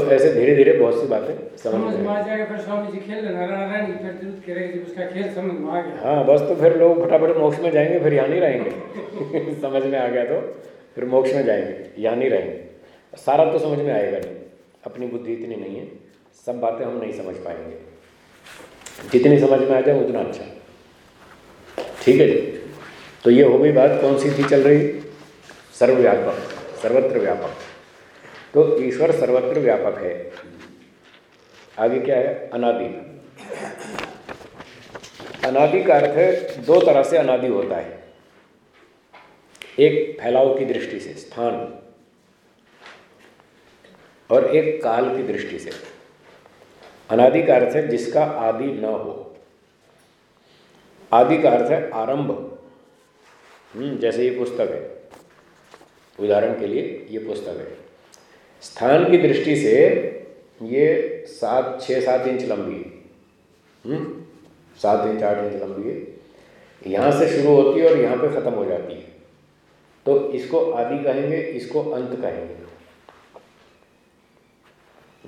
तो ऐसे धीरे धीरे बहुत सी बातें समझ में आ जाएगा फिर स्वामी जी खेल नारायण फिर करेगा उसका खेल समझ में आ गया। हाँ बस तो फिर लोग फटाफट मोक्ष में जाएँगे फिर यहाँ नहीं रहेंगे। समझ में आ गया तो फिर मोक्ष में जाएँगे यहाँ नहीं रहेंगे। सारा तो समझ में आएगा नहीं। अपनी बुद्धि इतनी नहीं है सब बातें हम नहीं समझ पाएँगे। जितनी समझ में आ जाए उतना अच्छा। ठीक है जी? तो ये हो गई बात कौन सी थी चल रही? सर्वव्यापक सर्वत्र व्यापक। तो ईश्वर सर्वत्र व्यापक है। आगे क्या है? अनादि। अनादि का अर्थ दो तरह से अनादि होता है। एक फैलाव की दृष्टि से स्थान और एक काल की दृष्टि से। अनादि का अर्थ है जिसका आदि न हो। आदि का अर्थ है आरंभ। हम्म, जैसे ये पुस्तक है। उदाहरण के लिए ये पुस्तक है। स्थान की दृष्टि से ये सात छः सात इंच लंबी है। हम्म? सात इंच, आठ इंच लंबी है। यहाँ से शुरू होती है और यहाँ पे ख़त्म हो जाती है। तो इसको आदि कहेंगे, इसको अंत कहेंगे।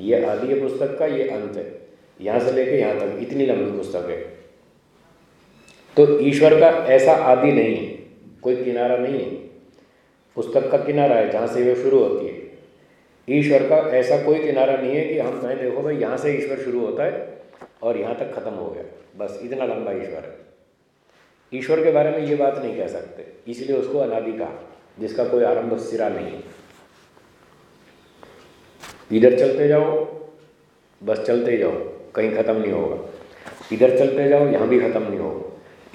ये आदि है पुस्तक का ये अंत है। यहाँ से लेके यहाँ तक, इतनी लंबी पुस्तक है। तो ईश्वर का ऐसा आदि नहीं है। कोई किनारा नहीं है। पुस्तक का किनारा है, जहाँ से वह शुरू होती है। ईश्वर का ऐसा कोई किनारा नहीं है कि हम, मैं देखो भाई, यहाँ से ईश्वर शुरू होता है और यहाँ तक खत्म हो गया। बस इतना लंबा ईश्वर है। ईश्वर के बारे में ये बात नहीं कह सकते। इसलिए उसको अनादि कहा, जिसका कोई आरंभ सिरा नहीं है। इधर चलते जाओ, बस चलते जाओ, कहीं ख़त्म नहीं होगा। इधर चलते जाओ, यहाँ भी ख़त्म नहीं होगा।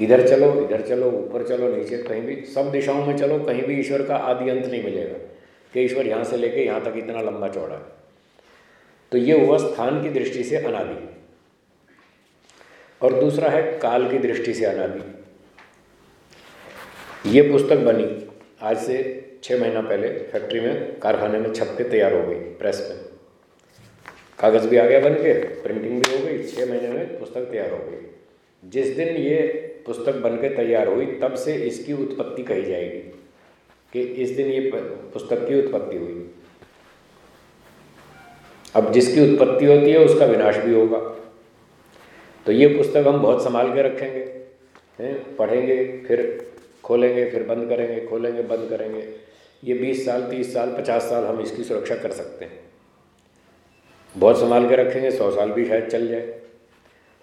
इधर चलो इधर चलो, ऊपर चलो, नीचे कहीं भी, सब दिशाओं में चलो, कहीं भी ईश्वर का आदि अंत नहीं मिलेगा। कि ईश्वर यहाँ से लेके यहाँ तक इतना लंबा चौड़ा है। तो ये हुआ स्थान की दृष्टि से अनादि। और दूसरा है काल की दृष्टि से अनादि। ये पुस्तक बनी आज से छः महीना पहले फैक्ट्री में, कारखाने में छप के तैयार हो गई, प्रेस में। कागज़ भी आ गया बन के, प्रिंटिंग भी हो गई छः महीने में पुस्तक तैयार हो गई। जिस दिन ये पुस्तक बन के तैयार हुई, तब से इसकी उत्पत्ति कही जाएगी। कि इस दिन ये पुस्तक की उत्पत्ति हुई। अब जिसकी उत्पत्ति होती है, उसका विनाश भी होगा। तो ये पुस्तक हम बहुत संभाल के रखेंगे, हैं, पढ़ेंगे, फिर खोलेंगे, फिर बंद करेंगे, खोलेंगे, बंद करेंगे। ये 20 साल 30 साल 50 साल हम इसकी सुरक्षा कर सकते हैं। बहुत संभाल के रखेंगे, सौ साल भी शायद चल जाए।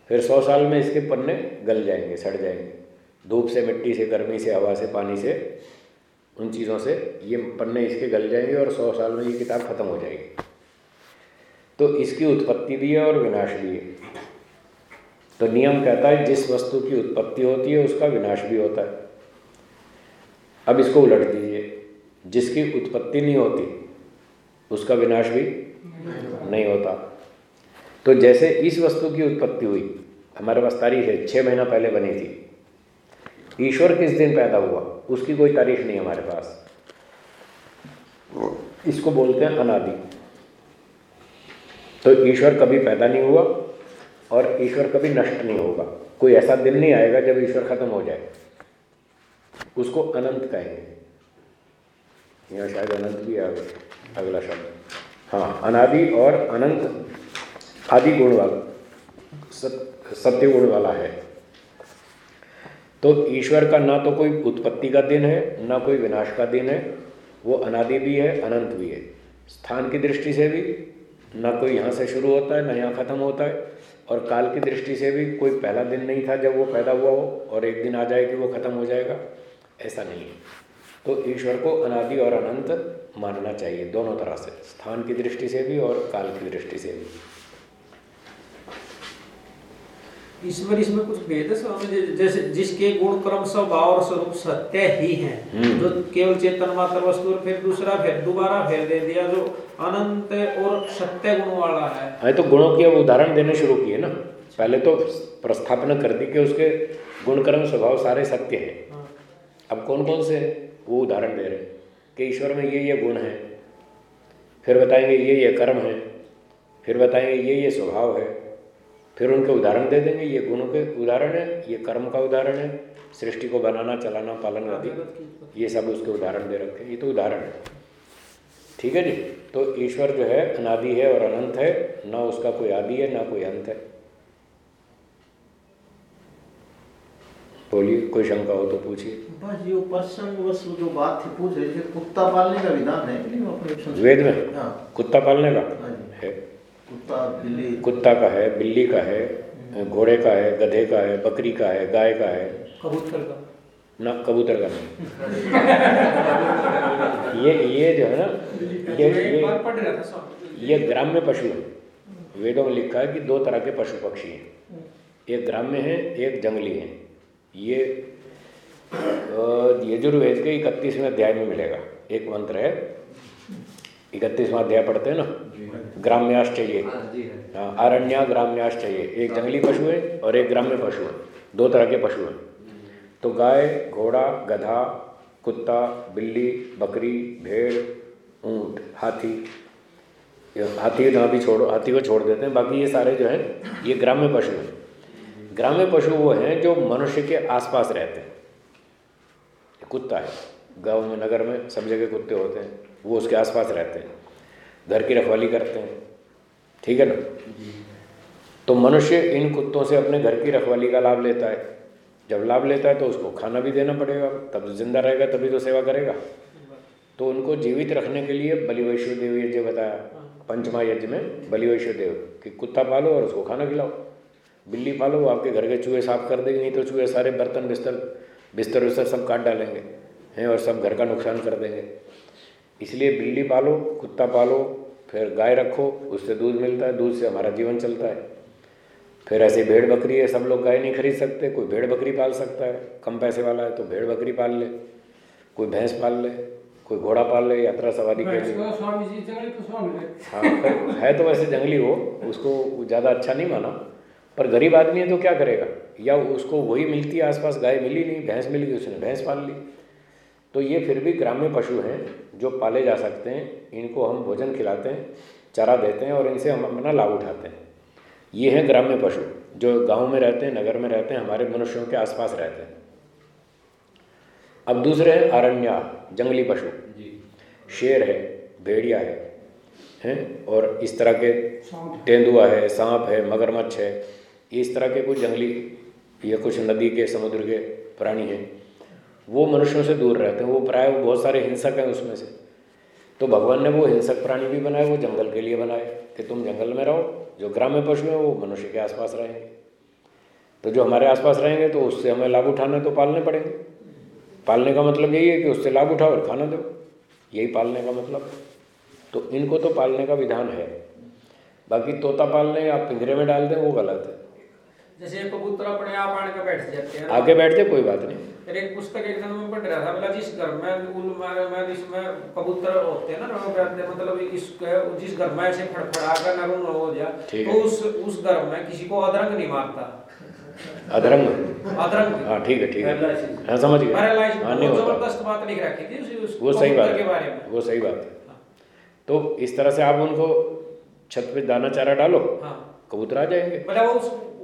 फिर सौ साल में इसके पन्ने गल जाएँगे, सड़ जाएँगे। धूप से, मिट्टी से, गर्मी से, हवा से, पानी से। उन चीज़ों से ये पन्ने इसके गल जाएँगे और सौ साल में ये किताब ख़त्म हो जाएगी। तो इसकी उत्पत्ति भी है और विनाश भी है। तो नियम कहता है, जिस वस्तु की उत्पत्ति होती है, उसका विनाश भी होता है। अब इसको उलट दीजिए। जिसकी उत्पत्ति नहीं होती, उसका विनाश भी नहीं होता। तो जैसे इस वस्तु की उत्पत्ति हुई, हमारे पास तारीख है छः महीना पहले बनी थी। ईश्वर किस दिन पैदा हुआ? उसकी कोई तारीख नहीं हमारे पास। इसको बोलते हैं अनादि। तो ईश्वर कभी पैदा नहीं हुआ और ईश्वर कभी नष्ट नहीं होगा। कोई ऐसा दिन नहीं आएगा जब ईश्वर खत्म हो जाए। उसको अनंत कहेंगे। यहाँ शायद अनंत भी आ गया। अगला शब्द। हाँ अनादि और अनंत आदि गुण वाला सत्य गुण वाला है। तो ईश्वर का ना तो कोई उत्पत्ति का दिन है, ना कोई विनाश का दिन है, वो अनादि भी है, अनंत भी है। स्थान की दृष्टि से भी ना कोई यहाँ से शुरू होता है, ना यहाँ ख़त्म होता है, और काल की दृष्टि से भी कोई पहला दिन नहीं था जब वो पैदा हुआ हो, और एक दिन आ जाए कि वो ख़त्म हो जाएगा, ऐसा नहीं है। तो ईश्वर को अनादि और अनंत मानना चाहिए, दोनों तरह से, स्थान की दृष्टि से भी और काल की दृष्टि से भी। ईश्वर इसमें कुछ भेद है स्वामी जैसे जिसके गुण क्रम स्वभाव और स्वरूप सत्य ही है हम्म। जो केवल चेतन मात्र वस्तु और फिर दूसरा फिर दोबारा फिर दे दिया जो अनंत और सत्य गुण वाला है हाँ तो गुणों के अब उदाहरण देने शुरू किए ना पहले तो प्रस्थापना कर दी कि उसके गुण कर्म स्वभाव सारे सत्य हैं हाँ। अब कौन कौन से? वो उदाहरण दे रहे हैं कि ईश्वर में ये ये गुण है फिर बताएँगे ये ये कर्म है फिर बताएँगे ये ये स्वभाव है फिर उनके उदाहरण दे देंगे ये गुणों के उदाहरण है ये कर्म का उदाहरण है सृष्टि को बनाना चलाना पालन आदि। ये सब उसके उदाहरण दे रखे ये तो उदाहरण है। ठीक है जी? तो ईश्वर जो है अनादि है और अनंत है। ना उसका कोई आदि है ना कोई अंत है। बोलिए कोई शंका हो तो पूछिए। बस ये प्रसंग बस जो बात थी पूछ रहे थे कुत्ता पालने का विधान है वेद में? हाँ। कुत्ता पालने का? कुत्ता बिल्ली। कुत्ता का है बिल्ली का है घोड़े का है गधे का है बकरी का है गाय का है। कबूतर का। ना कबूतर का नहीं। ये ये जो है ना ये ये ये ग्राम्य पशु है। वेदों में लिखा है कि दो तरह के पशु पक्षी हैं। एक ग्राम्य है एक जंगली है। ये यजुर्वेद के इकतीसवें अध्याय में मिलेगा। एक मंत्र है इकतीसवां अध्याय पढ़ते हैं ना? ग्राम्याश चाहिए। अरण्य है हाँ आरण्या ग्राम्याश चाहिए। एक जंगली पशु है और एक ग्राम्य पशु है। दो तरह के पशु हैं। तो गाय घोड़ा गधा कुत्ता बिल्ली बकरी भेड़ ऊँट हाथी। हाथी यहाँ भी छोड़ो हाथी को छोड़ देते हैं। बाकी ये सारे जो हैं ये ग्राम्य पशु हैं। ग्राम्य पशु वो हैं जो मनुष्य के आसपास रहते हैं। कुत्ता है। गाँव में नगर में सब जगह कुत्ते होते हैं। वो उसके आसपास रहते हैं। घर की रखवाली करते हैं। ठीक है ना? तो मनुष्य इन कुत्तों से अपने घर की रखवाली का लाभ लेता है। जब लाभ लेता है तो उसको खाना भी देना पड़ेगा। तब तो ज़िंदा रहेगा, तभी तो सेवा करेगा। तो उनको जीवित रखने के लिए बलि देव यज्ञ बताया। पंचमा यज्ञ में बलि वैश्व देव कि कुत्ता पालो और उसको खाना खिलाओ। बिल्ली पालो, वो आपके घर के चूहे साफ़ कर देगी, नहीं तो चूहे सारे बर्तन, बिस्तर बिस्तर उस्तर सब काट डालेंगे। हैं, और सब घर का नुकसान कर देंगे। इसलिए बिल्ली पालो कुत्ता पालो फिर गाय रखो उससे दूध मिलता है दूध से हमारा जीवन चलता है। फिर ऐसे भेड़ बकरी है सब लोग गाय नहीं खरीद सकते कोई भेड़ बकरी पाल सकता है कम पैसे वाला है तो भेड़ बकरी पाल ले कोई भैंस पाल ले कोई घोड़ा पाल ले यात्रा सवारी के लिए। स्वामी जी जंगली स्वामी है हाँ है तो वैसे जंगली हो उसको ज़्यादा अच्छा नहीं माना पर गरीब आदमी है तो क्या करेगा? या उसको वही मिलती है आसपास गाय मिली नहीं भैंस मिल गई उसने भैंस पाल ली। तो ये फिर भी ग्राम्य पशु हैं जो पाले जा सकते हैं इनको हम भोजन खिलाते हैं चारा देते हैं और इनसे हम अपना लाभ उठाते हैं। ये हैं ग्राम्य पशु जो गाँव में रहते हैं नगर में रहते हैं हमारे मनुष्यों के आसपास रहते हैं। अब दूसरे हैं अरण्या जंगली पशु। जी। शेर है भेड़िया है हैं और इस तरह के तेंदुआ है सांप है मगरमच्छ है इस तरह के कुछ जंगली या कुछ नदी के समुद्र के प्राणी हैं। वो मनुष्यों से दूर रहते हैं वो प्राय वो बहुत सारे हिंसक हैं उसमें से। तो भगवान ने वो हिंसक प्राणी भी बनाए वो जंगल के लिए बनाए कि तुम जंगल में रहो जो ग्राम्य पशु हैं वो मनुष्य के आसपास रहेंगे। तो जो हमारे आसपास रहेंगे तो उससे हमें लाभ उठाना तो पालने पड़ेंगे। पालने का मतलब यही है कि उससे लाभ उठाओ और खाना दो। यही पालने का मतलब तो इनको तो पालने का विधान है। बाकी तोता पालने आप पिंजरे में डाल दें वो गलत है। जैसे कबूतर अपने आप आने के बैठ जाते हैं। आगे बैठ जाए कोई बात नहीं। एक पुस्तक एक दिन में पढ़ रहा था बोला जिस घर में उल में में जिसमें कबूतर होते हैं ना रोग रहते मतलब इस जिस घर में ऐसे फड़फड़ा कर नरुन हो जाए तो उस उस घर में किसी को अदरंग नहीं मारता। अधरंग अदरंग। हाँ ठीक है ठीक है। हाँ समझ गए पैरालाइज हाँ नहीं होता। ज़बरदस्त बात लिख रखी थी उसी वो सही बात के बारे है में। वो सही बात है। तो इस तरह से आप उनको छत पे दाना चारा डालो हाँ। कबूतर आ जाएँगे। मतलब वो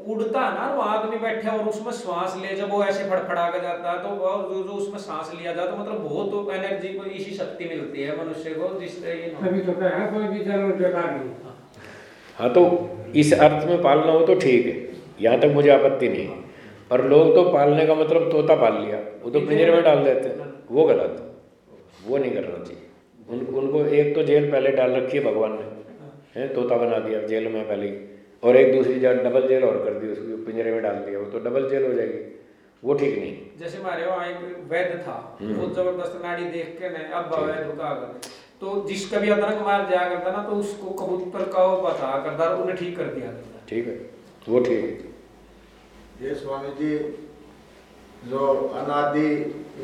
उड़ता है ना वो आदमी बैठे और उसमें श्वास ले जब वो ऐसे फड़फड़ा के जाता है तो वो जो जो उसमें सांस लिया जाता है मतलब बहुत तो एनर्जी को इसी शक्ति मिलती है मनुष्य को जिससे ये तभी तो कह कोई भी जानवर बेकार नहीं। हाँ। तो इस अर्थ में पालना हो तो ठीक है यहाँ तक मुझे आपत्ति नहीं है। पर लोग तो पालने का मतलब तोता पाल लिया वो तो पिंजरे में डाल देते हैं। वो गलत वो नहीं करना चाहिए। उन उनको एक तो जेल पहले डाल रखी है भगवान ने है तोता बना दिया जेल में पहले ही। और एक दूसरी जगह डबल जेल और कर दी उसको पिंजरे में डाल दिया वो तो डबल जेल हो जाएगी। वो ठीक नहीं। जैसे हमारे वहाँ एक वैद्य था हम्म। वो ज़बरदस्त नाड़ी देख के ने अब वैद्य होता अगर तो जिसका भी अदरक मार जाया करता ना तो उसको कबूतर का वो बता करता उन्हें ठीक कर दिया करता ठीक है वो ठीक है। ये स्वामी जी जो अनादि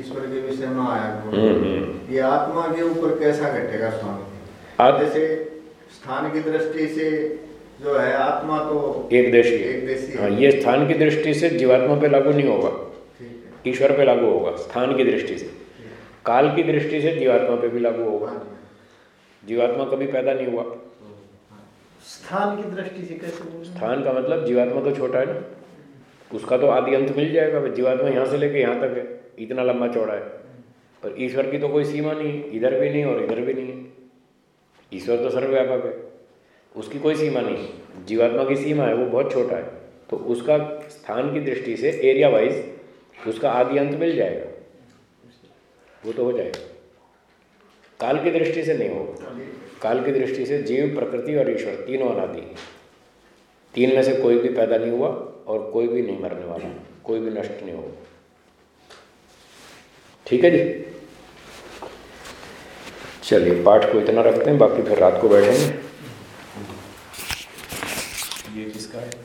ईश्वर के विषय में आया हम्म, हम्म। ये आत्मा के ऊपर कैसा घटेगा स्वामी जी? जैसे स्थान की दृष्टि से जो है आत्मा तो एक देशी है। एक देशी हाँ। ये स्थान की दृष्टि से जीवात्मा पे लागू नहीं होगा। ईश्वर पे लागू होगा स्थान की दृष्टि से। काल की दृष्टि से जीवात्मा पे भी लागू होगा। हाँ जीवात्मा कभी पैदा नहीं हुआ। स्थान की दृष्टि से कैसे स्थान का मतलब जीवात्मा तो छोटा है ना। उसका तो आदि अंत मिल जाएगा जीवात्मा यहाँ से लेके यहाँ तक है। इतना लंबा चौड़ा है। पर ईश्वर की तो कोई सीमा नहीं इधर भी नहीं और इधर भी नहीं है। ईश्वर तो सर्वव्यापक है। उसकी कोई सीमा नहीं। जीवात्मा की सीमा है, वो बहुत छोटा है। तो उसका स्थान की दृष्टि से एरिया वाइज उसका आदि अंत मिल जाएगा। वो तो हो जाएगा। काल की दृष्टि से नहीं होगा। काल की दृष्टि से जीव, प्रकृति और ईश्वर तीनों अनादि हैं। तीन में से कोई भी पैदा नहीं हुआ और कोई भी नहीं मरने वाला, कोई भी नष्ट नहीं होगा। ठीक है जी? चलिए, पाठ को इतना रखते हैं, बाकी फिर रात को बैठेंगे। ये किसका है